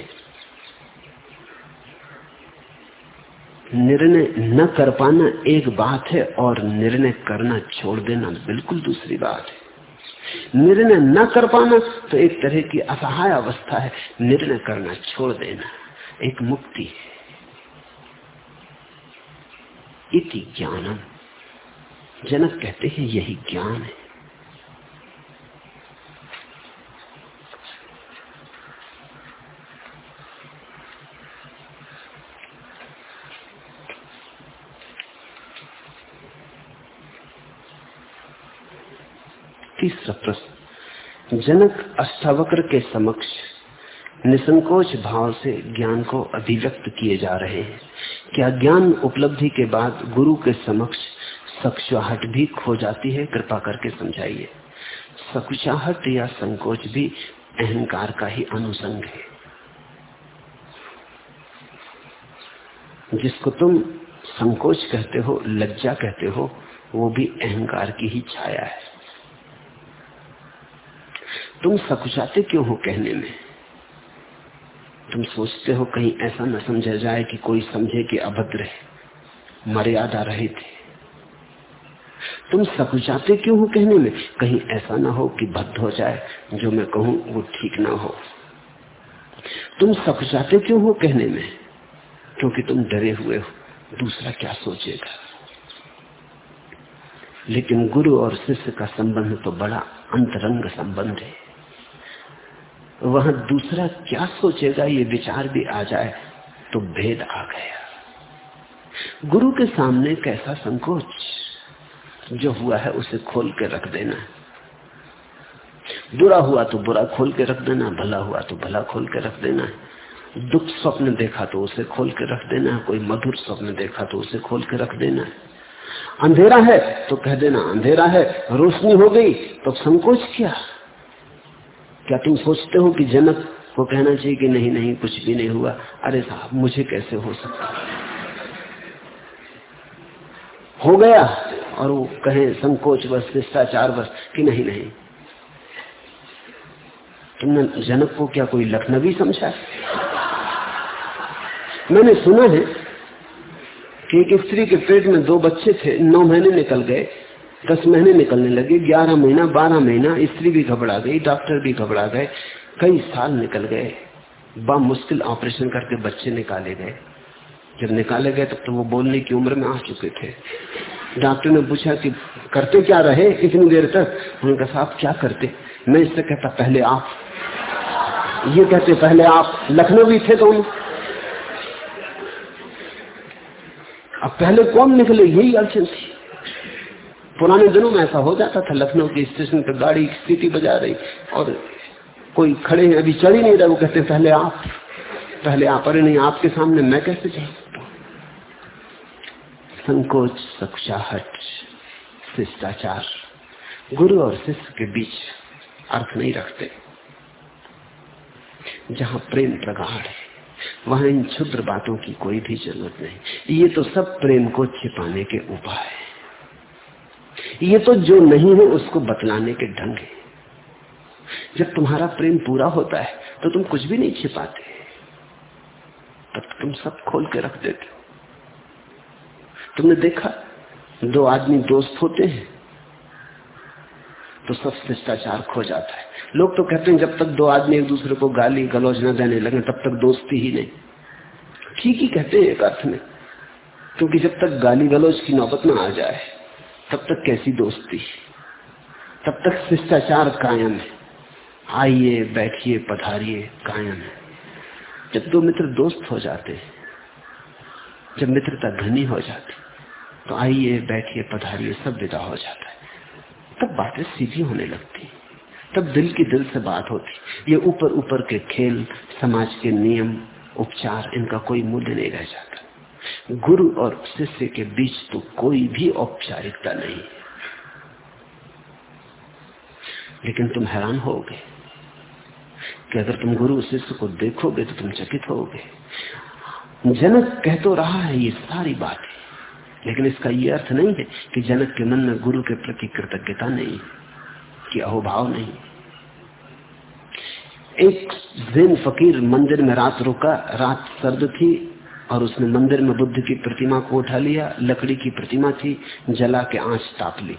निर्णय न कर पाना एक बात है और निर्णय करना छोड़ देना बिल्कुल दूसरी बात है। निर्णय न कर पाना तो एक तरह की असहाय अवस्था है। निर्णय करना छोड़ देना एक मुक्ति है। इति ज्ञानम। जनक कहते हैं यही ज्ञान है। तीसरा प्रश्न जनक अष्टावक्र के समक्ष निसंकोच भाव से ज्ञान को अभिव्यक्त किए जा रहे हैं। क्या ज्ञान उपलब्धि के बाद गुरु के समक्ष सकुचाहट भी खो जाती है? कृपा करके समझाइए। सकुचाहट या संकोच भी अहंकार का ही अनुसंग है। जिसको तुम संकोच कहते हो, लज्जा कहते हो, वो भी अहंकार की ही छाया है। तुम सकुचाते क्यों हो कहने में? तुम सोचते हो कहीं ऐसा न समझा जाए कि कोई समझे कि अभद्र है, मर्यादा रहे थे तुम सकुचाते क्यों हो कहने में? कहीं ऐसा ना हो कि भद्द हो जाए, जो मैं कहूँ वो ठीक ना हो। तुम सकुचाते क्यों हो कहने में? क्योंकि तुम डरे हुए हो, दूसरा क्या सोचेगा? लेकिन गुरु और शिष्य का संबंध तो बड़ा अंतरंग संबंध है। वहाँ दूसरा क्या सोचेगा ये विचार भी आ जाए तो भेद आ गया। गुरु के सामने कैसा संकोच, जो हुआ है उसे खोल के रख देना। बुरा हुआ तो बुरा खोल के रख देना, भला हुआ तो भला खोल के रख देना। दुख स्वप्न देखा तो उसे खोल के रख देना, कोई मधुर स्वप्न देखा तो उसे खोल के रख देना। अंधेरा है तो कह देना, अंधेरा है, रोशनी हो गई तो संकोच किया? क्या तुम सोचते हो कि जनक को कहना चाहिए कि नहीं नहीं, कुछ भी नहीं हुआ? अरे साहब, मुझे कैसे हो सकता? हो गया। और वो कहे, संकोच बस, शिष्टाचार बस, कि नहीं नहीं। तुमने जनक को क्या कोई लखनवी समझा? मैंने सुना है कि एक स्त्री के पेट में दो बच्चे थे, नौ महीने निकल गए। दस महीने निकलने लगे, ग्यारह महीना, बारह महीना, स्त्री भी घबरा गई, डॉक्टर भी घबरा गए, कई साल निकल गए बा मुश्किल ऑपरेशन करके बच्चे निकाले गए। जब निकाले गए तब तो वो बोलने की उम्र में आ चुके थे। डॉक्टर ने पूछा कि करते क्या रहे इतनी देर तक? उन्होंने कहा क्या करते? मैं इससे कहता, पहले आप। ये कहते, पहले आप लखनऊ भी थे तो अब पहले कौन निकले? यही अड़चन थी। पुराने दिनों में ऐसा हो जाता था, लखनऊ के स्टेशन पर गाड़ी सीटी बजा रही और कोई खड़े हैं, अभी चढ़ ही नहीं रहे, वो कहते पहले आप पहले आप। अरे नहीं, आपके सामने मैं कैसे चल? संकोच सक्षाहट शिष्टाचार, गुरु और शिष्य के बीच अर्थ नहीं रखते। जहाँ प्रेम प्रगाढ़ है, वहाँ इन क्षुद्र बातों की कोई भी ज़रूरत नहीं। ये तो सब प्रेम को छिपाने के उपाय है। ये तो जो नहीं है उसको बतलाने के ढंग है। जब तुम्हारा प्रेम पूरा होता है तो तुम कुछ भी नहीं छिपाते। तब तुम सब खोल के रख देते हो। तुमने देखा, दो आदमी दोस्त होते हैं तो सब शिष्टाचार खो जाता है। लोग तो कहते हैं, जब तक दो आदमी एक दूसरे को गाली गलौज न देने लगे, तब तक दोस्ती ही नहीं। ठीक ही कहते हैं एक अर्थ में, क्योंकि जब तक गाली गलौज की नौबत ना आ जाए तब तक कैसी दोस्ती? तब तक शिष्टाचार कायम है। आइए, बैठिए, पधारिए, कायम है। जब दो मित्र दोस्त हो जाते, जब मित्रता घनी हो जाती तो आइए, बैठिए, पधारिए, सब विदा हो जाता है। तब बातें सीधी होने लगती, तब दिल की दिल से बात होती। ये ऊपर ऊपर के खेल, समाज के नियम, उपचार, इनका कोई मूल्य नहीं रह जाता। गुरु और शिष्य के बीच तो कोई भी औपचारिकता नहीं। लेकिन तुम हैरान होगे कि अगर तुम गुरु शिष्य को देखोगे तो तुम चकित होगे। जनक कह तो रहा है, ये सारी बात लेकिन इसका ये अर्थ नहीं है कि जनक के मन में गुरु के प्रति कृतज्ञता नहीं, कि अहोभाव नहीं। एक जैन फकीर मंदिर में रात रुका, रात सर्द थी और उसने मंदिर में बुद्ध की प्रतिमा को उठा लिया, लकड़ी की प्रतिमा थी, जला के आँच ताप ली।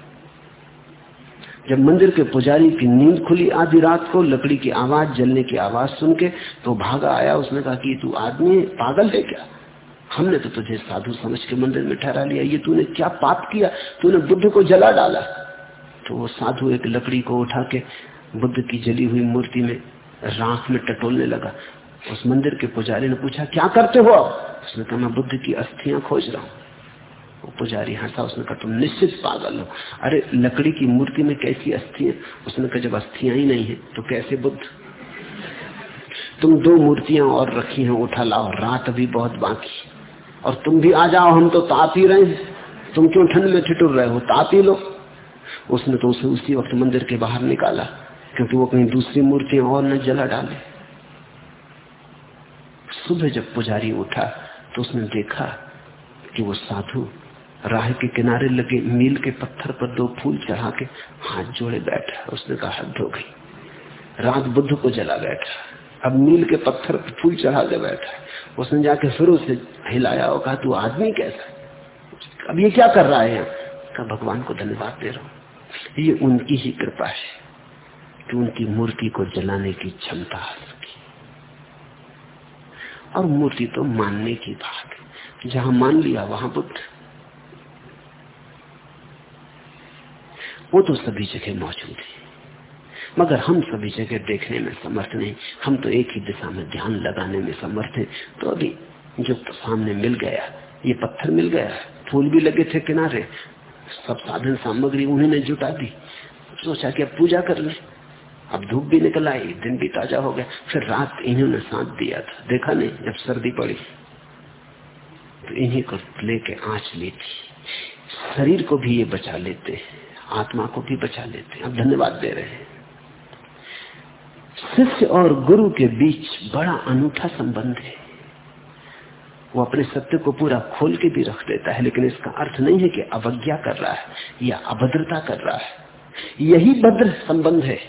जब मंदिर के पुजारी की नींद खुली आधी रात को, लकड़ी की आवाज़, जलने की आवाज़ सुन के तो भागा आया। उसने कहा कि तू आदमी पागल है क्या? हमने तो तुझे साधु समझ के मंदिर में ठहरा लिया। ये तूने क्या पाप किया? तूने बुद्ध को जला डाला। तो वो साधु एक लकड़ी को उठा के, बुद्ध की जली हुई मूर्ति में राख में टटोलने लगा। उस मंदिर के पुजारी ने पूछा, क्या करते हो आप? उसने कहा, मैं बुद्ध की अस्थियाँ खोज रहा हूँ। वो पुजारी हंसा, उसने कहा, तुम निश्चित पागल हो। अरे, लकड़ी की मूर्ति में कैसी अस्थि है? उसने कहा, जब अस्थियाँ ही नहीं है तो कैसे बुद्ध? तुम दो मूर्तियाँ और रखी हैं, उठा लाओ, रात अभी बहुत बाकी और तुम भी आ जाओ, हम तो ताप ही रहे तुम क्यों ठंड में ठिठुर रहे हो? ताप ही लो। उसने तो उसे उसी वक्त मंदिर के बाहर निकाला, क्योंकि वो कहीं दूसरी मूर्तियाँ और न जला डाले। सुबह जब पुजारी उठा तो उसने देखा कि वो साधु राह के किनारे लगे मील के पत्थर पर दो फूल चढ़ा के हाथ जोड़े बैठा। उसने कहा, हद धो गई। रात बुद्ध को जला बैठा। अब मील के पत्थर पर फूल चढ़ा के बैठा। उसने जाके फिर उसे हिलाया और कहा, तू आदमी कैसा अब ये क्या कर रहा है कहा, भगवान को धन्यवाद दे रहा हूँ। ये उनकी ही कृपा है कि उनकी मूर्ति को जलाने की क्षमता सकी और मूर्ति तो मानने की बात है। जहाँ मान लिया, वहाँ बुद्ध। वो तो सभी जगह मौजूद है। मगर हम सभी जगह देखने में समर्थ नहीं। हम तो एक ही दिशा में ध्यान लगाने में समर्थ हैं। तो अभी जो सामने मिल गया, ये पत्थर मिल गया, फूल भी लगे थे किनारे। सब साधन सामग्री उन्होंने जुटा दी। सोचा कि अब पूजा कर ले। अब धूप भी निकल आई दिन भी ताज़ा हो गया, फिर रात इन्होंने साथ दिया था। देखा नहीं, जब सर्दी पड़ी तो इन्हीं को लेके आँच ली थी शरीर को भी ये बचा लेते हैं, आत्मा को भी बचा लेते हैं। अब धन्यवाद दे रहे हैं। शिष्य और गुरु के बीच बड़ा अनूठा संबंध है। वो अपने सत्य को पूरा खोल के भी रख देता है, लेकिन इसका अर्थ नहीं है कि अवज्ञा कर रहा है या अभद्रता कर रहा है। यही भद्र संबंध है।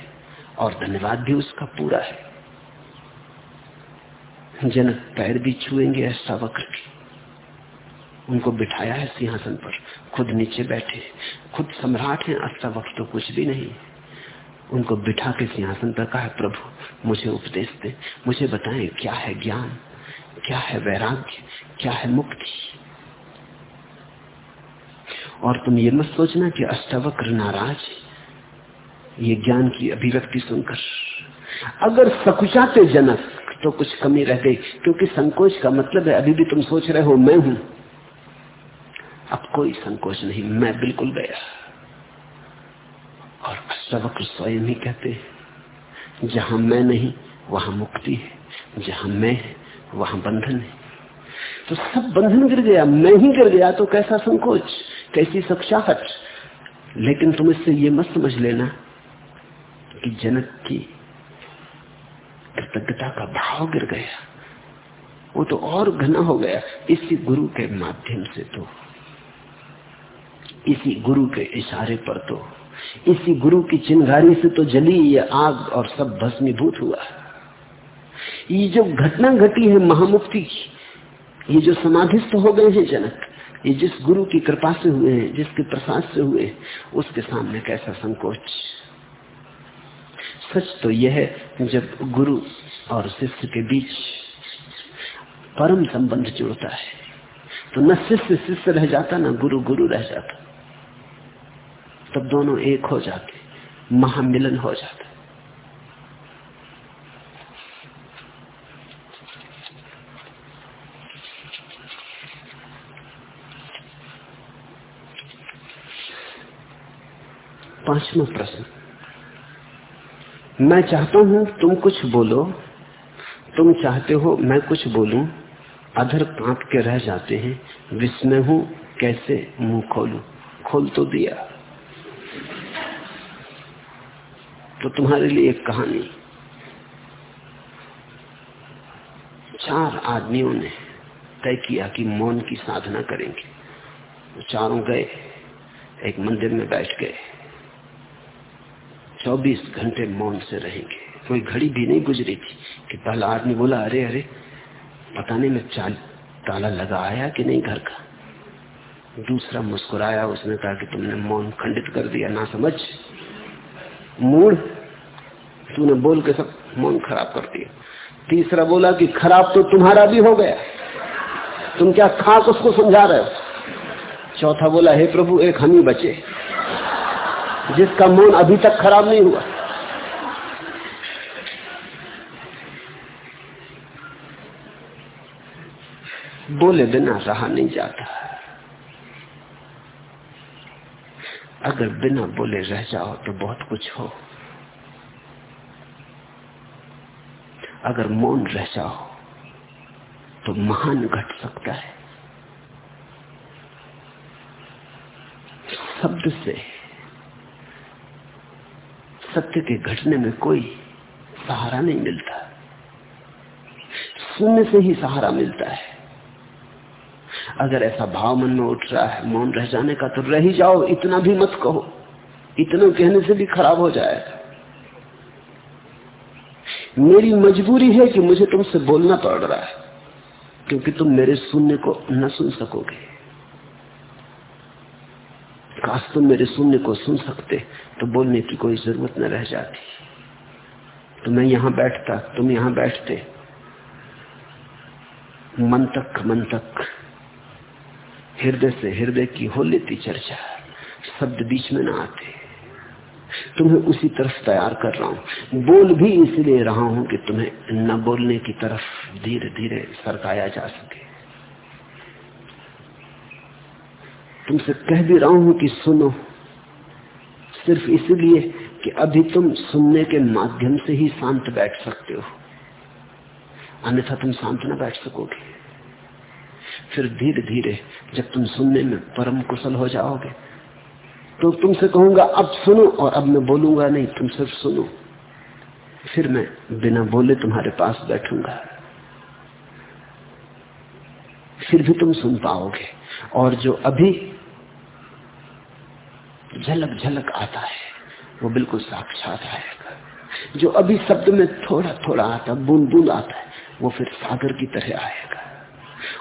और धन्यवाद भी उसका पूरा है। जनक पैर भी छुएँगे ऐसा वक्र की। उनको बिठाया है सिंहासन पर, खुद नीचे बैठे खुद सम्राट है अस्ता वक्त तो कुछ भी नहीं। उनको बिठा के सिंहासन पर कहा, प्रभु, मुझे उपदेश दे, मुझे बताएँ, क्या है ज्ञान, क्या है वैराग्य, क्या है मुक्ति? और तुम ये मत सोचना कि अष्टावक्र नाराज़ ये ज्ञान की अभिव्यक्ति सुनकर। अगर सकुचाते जनक तो कुछ कमी रह गई, क्योंकि संकोच का मतलब है, अभी भी तुम सोच रहे हो, मैं हूँ। अब कोई संकोच नहीं, मैं बिल्कुल गया। और अष्टावक्र स्वयं ही कहते जहाँ मैं नहीं, वहाँ मुक्ति है। जहाँ मैं है, वहाँ बंधन है। तो सब बंधन गिर गया, मैं ही गिर गया तो कैसा संकोच? कैसी सक्षाहट लेकिन तुम इससे ये मत समझ लेना कि जनक की कृतज्ञता का भाव गिर गया। वो तो और घना हो गया। इसी गुरु के माध्यम से तो इसी गुरु के इशारे पर तो इसी गुरु की चिंगारी से तो जली ये आग और सब भस्मीभूत हुआ। ये जो घटना घटी है महामुक्ति की, ये जो समाधिस्थ हो गए हैं जनक, ये जिस गुरु की कृपा से हुए हैं, जिसके प्रसाद से हुए उसके सामने कैसा संकोच? सच तो यह है जब गुरु और शिष्य के बीच परम संबंध जुड़ता है तो न शिष्य शिष्य रह जाता, न गुरु गुरु रह जाता। तब दोनों एक हो जाते, महामिलन हो जाता। पांचवा प्रश्न। मैं चाहता हूँ तुम कुछ बोलो। तुम चाहते हो मैं कुछ बोलूँ। अधर काँप के रह जाते हैं। विस्मय हूँ कैसे मुँह खोलू। खोल तो दिया। तो तुम्हारे लिए एक कहानी। चार आदमियों ने तय किया कि मौन की साधना करेंगे। चारों गए, एक मंदिर में बैठ गए। 24 घंटे मौन से रहेंगे। कोई घड़ी भी नहीं गुजरी थी कि पहला आदमी बोला, अरे अरे, पता नहीं मैं चाल ताला लगा आया कि नहीं घर का? दूसरा मुस्कुराया, उसने कहा कि तुमने मौन खंडित कर दिया, ना समझ। मूड तूने बोल के सब मौन खराब कर दिया। तीसरा बोला कि खराब तो तुम्हारा भी हो गया। तुम क्या खाक उसको समझा रहे हो? चौथा बोला, हे प्रभु, एक हम ही बचे। जिसका मौन अभी तक खराब नहीं हुआ। बोले बिना रहा नहीं जाता। अगर बिना बोले रह जाओ तो बहुत कुछ हो। अगर मौन रह जाओ तो महान घट सकता है। शब्द से सत्य के घटने में कोई सहारा नहीं मिलता। शून्य से ही सहारा मिलता है। अगर ऐसा भाव मन में उठ रहा है, मौन रह जाने का तो रह ही जाओ, इतना भी मत कहो। इतना कहने से भी खराब हो जाएगा। मेरी मजबूरी है कि मुझे तुमसे बोलना पड़ रहा है, क्योंकि तुम मेरे सुनने को न सुन सकोगे। काश तुम मेरे सुनने को सुन सकते तो बोलने की कोई ज़रूरत न रह जाती। तो मैं यहाँ बैठता, तुम यहाँ बैठते। मन तक मन तक हृदय से हृदय की हो लेती चर्चा। शब्द बीच में ना आते। तुम्हें उसी तरफ़ तैयार कर रहा हूँ। बोल भी इसलिए रहा हूँ कि तुम्हें न बोलने की तरफ़ धीरे धीरे सरकाया जा सके। तुमसे कह भी रहा हूँ कि सुनो। सिर्फ़ इसलिए कि अभी तुम सुनने के माध्यम से ही शांत बैठ सकते हो। अन्यथा तुम शांत न बैठ सकोगे। फिर धीरे धीरे जब तुम सुनने में परम कुशल हो जाओगे तो तुमसे कहूँगा, अब सुनो और अब मैं बोलूँगा नहीं, तुम सिर्फ़ सुनो। फिर मैं बिना बोले तुम्हारे पास बैठूँगा। फिर भी तुम सुन पाओगे। और जो अभी झलक झलक आता है, वो बिल्कुल साक्षात आएगा। जो अभी शब्द में थोड़ा थोड़ा आता, बूंद बूंद आता है, वो फिर सागर की तरह आएगा।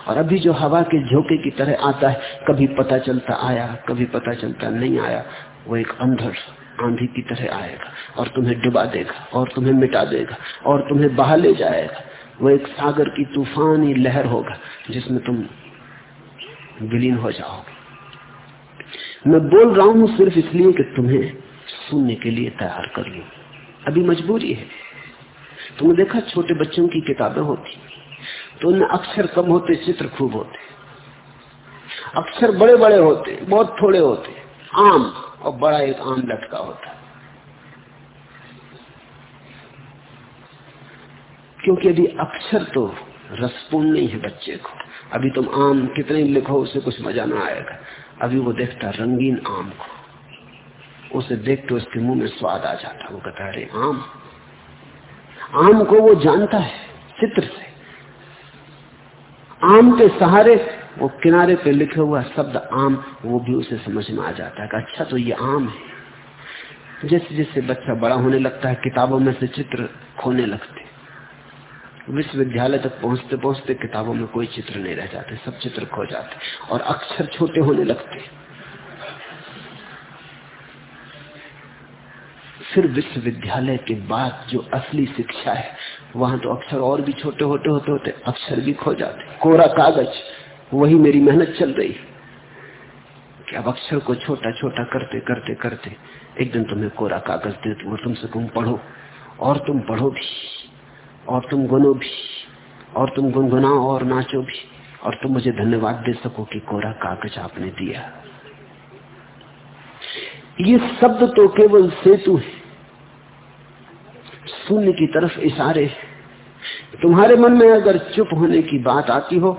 और अभी जो हवा के झोंके की तरह आता है, कभी पता चलता आया, कभी पता चलता नहीं आया, वो एक अंधर आंधी की तरह आएगा, और तुम्हें डुबा देगा, और तुम्हें मिटा देगा, और तुम्हें बहा ले जाएगा। वो एक सागर की तूफानी लहर होगा, जिसमें तुम विलीन हो जाओगे। मैं बोल रहा हूँ सिर्फ़ इसलिए कि तुम्हें सुनने के लिए तैयार कर लू। अभी मजबूरी है। तुमने देखा छोटे बच्चों की किताबें होती तो उनमें अक्षर कम होते, चित्र खूब होते। अक्षर बड़े बड़े होते, बहुत थोड़े होते। आम, और बड़ा एक आम लटका होता। क्योंकि अभी अक्षर तो रसपूर्ण नहीं है बच्चे को, अभी तुम आम कितने लिखो, उसे कुछ मज़ा ना आएगा। अभी वो देखता रंगीन आम को। उसे देख के उसके मुँह में स्वाद आ जाता वो कहता अरे आम आम को वो जानता है, चित्र से। आम के सहारे, वो किनारे पे लिखे हुआ शब्द आम, वो भी उसे समझ में आ जाता है। अच्छा तो ये आम है। जैसे जैसे बच्चा बड़ा होने लगता है, किताबों में से चित्र खोने लगते विश्वविद्यालय तक पहुँचते पहुँचते किताबों में कोई चित्र नहीं रह जाते, सब चित्र खो जाते और अक्षर छोटे होने लगते फिर विश्वविद्यालय के बाद जो असली शिक्षा है, वहाँ तो अक्षर और भी छोटे होते होते होते अक्षर भी खो जाते कोरा कागज़, वही मेरी मेहनत चल रही कि अब अक्षर को छोटा छोटा करते करते करते, एक दिन तुम्हें कोरा कागज़ दे दूँ और तुमसे तुम पढ़ो, और तुम पढ़ो भी और तुम गुनो भी, और तुम गुनगुनाओ और नाचो भी, और तुम मुझे धन्यवाद दे सको कि कोरा कागज़ आपने दिया। ये शब्द तो केवल सेतु है। शून्य की तरफ़ इशारे तुम्हारे मन में अगर चुप होने की बात आती हो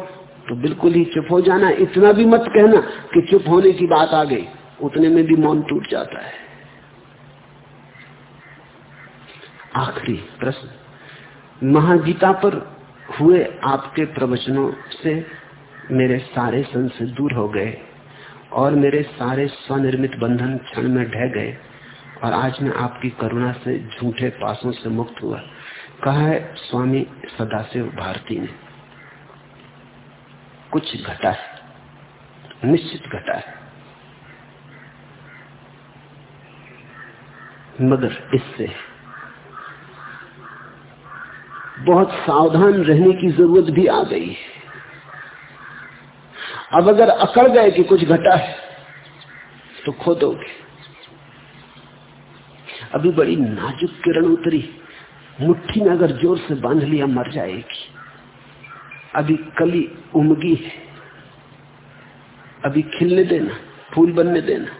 तो बिल्कुल ही चुप हो जाना। इतना भी मत कहना कि चुप होने की बात आ गई, उतने में भी मौन टूट जाता है। आखिरी प्रश्न। महागीता पर हुए आपके प्रवचनों से मेरे सारे संशय दूर हो गए और मेरे सारे स्वनिर्मित बंधन क्षण में ढह गए और आज मैं आपकी करुणा से झूठे पासों से मुक्त हुआ। कहा है, स्वामी सदाशिव भारती ने। कुछ घटा है, निश्चित घटा है। मगर इससे बहुत सावधान रहने की ज़रूरत भी आ गई है। अब अगर अकड़ गए कि कुछ घटा है तो खो दोगे। अभी बड़ी नाजुक किरण उतरी, मुट्ठी में अगर ज़ोर से बाँध लिया, मर जाएगी। अभी कली उमगी है। अभी खिलने देना, फूल बनने देना।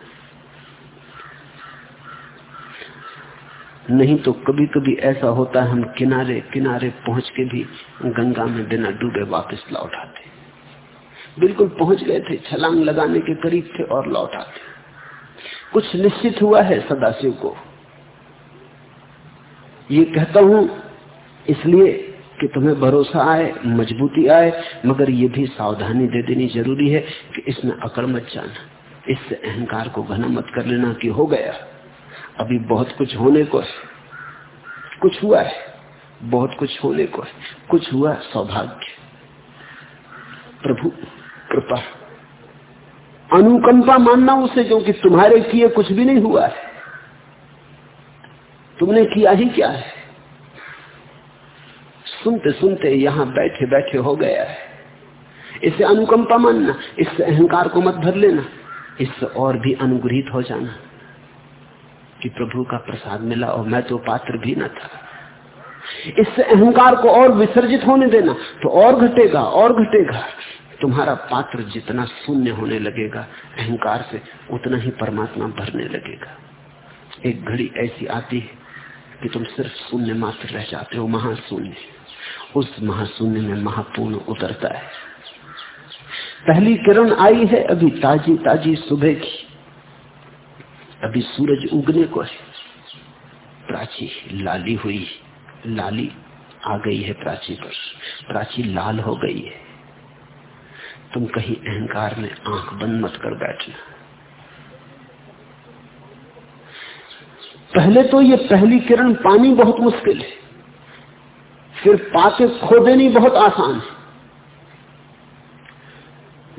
नहीं तो कभी कभी ऐसा होता है, हम किनारे किनारे पहुँच के भी गंगा में बिना डूबे वापस लौट आते बिल्कुल पहुँच गए थे, छलांग लगाने के करीब थे और लौट आते कुछ निश्चित हुआ है सदाशिव को। ये कहता हूँ, इसलिए कि तुम्हें भरोसा आए, मजबूती आए, मगर ये भी सावधानी दे देनी ज़रूरी है कि इसमें अकड़ मत जाना। इससे अहंकार को घना मत कर लेना कि हो गया। अभी बहुत कुछ होने को है। कुछ हुआ है, बहुत कुछ होने को है। कुछ हुआ सौभाग्य। प्रभु, कृपा। अनुकंपा मानना उसे जो कि तुम्हारे किए कुछ भी नहीं हुआ है। तुमने किया ही क्या है? सुनते सुनते यहाँ बैठे बैठे हो गया है। इसे अनुकंपा मानना इससे अहंकार को मत भर लेना इससे और भी अनुग्रहित हो जाना। कि प्रभु का प्रसाद मिला और मैं तो पात्र भी न था। इससे अहंकार को और विसर्जित होने देना तो और घटेगा और घटेगा। तुम्हारा पात्र जितना शून्य होने लगेगा, अहंकार से उतना ही परमात्मा भरने लगेगा। एक घड़ी ऐसी आती है कि तुम सिर्फ़ शून्य मात्र रह जाते हो, महाशून्य। उस महाशून्य में महापूर्ण उतरता है। पहली किरण आई है अभी ताजी ताजी सुबह की। अभी सूरज उगने को है। प्राची लाली हुई, लाली आ गई है प्राची पर। प्राची लाल हो गई है। तुम कहीं अहंकार में आँख बंद मत कर बैठना। पहले तो ये पहली किरण पानी बहुत मुश्किल है। फिर पाके खो देनी बहुत आसान है।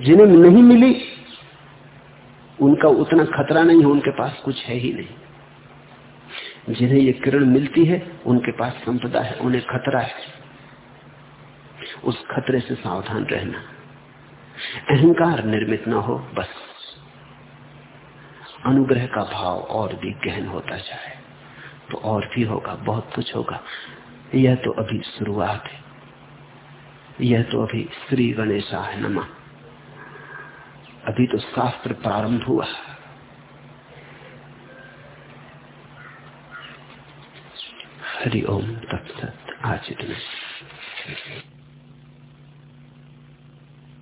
जिन्हें नहीं मिली उनका उतना खतरा नहीं है, उनके पास कुछ है ही नहीं। जिन्हें ये किरण मिलती है, उनके पास संपदा है, उन्हें खतरा है। उस खतरे से सावधान रहना। अहंकार निर्मित ना हो, बस। अनुग्रह का भाव और भी गहन होता जाए तो और भी होगा, बहुत कुछ होगा। यह तो अभी शुरुआत है। यह तो अभी श्री गणेशाय नमा। अभी तो शास्त्र प्रारंभ हुआ। हरि ओम तत्सत इतने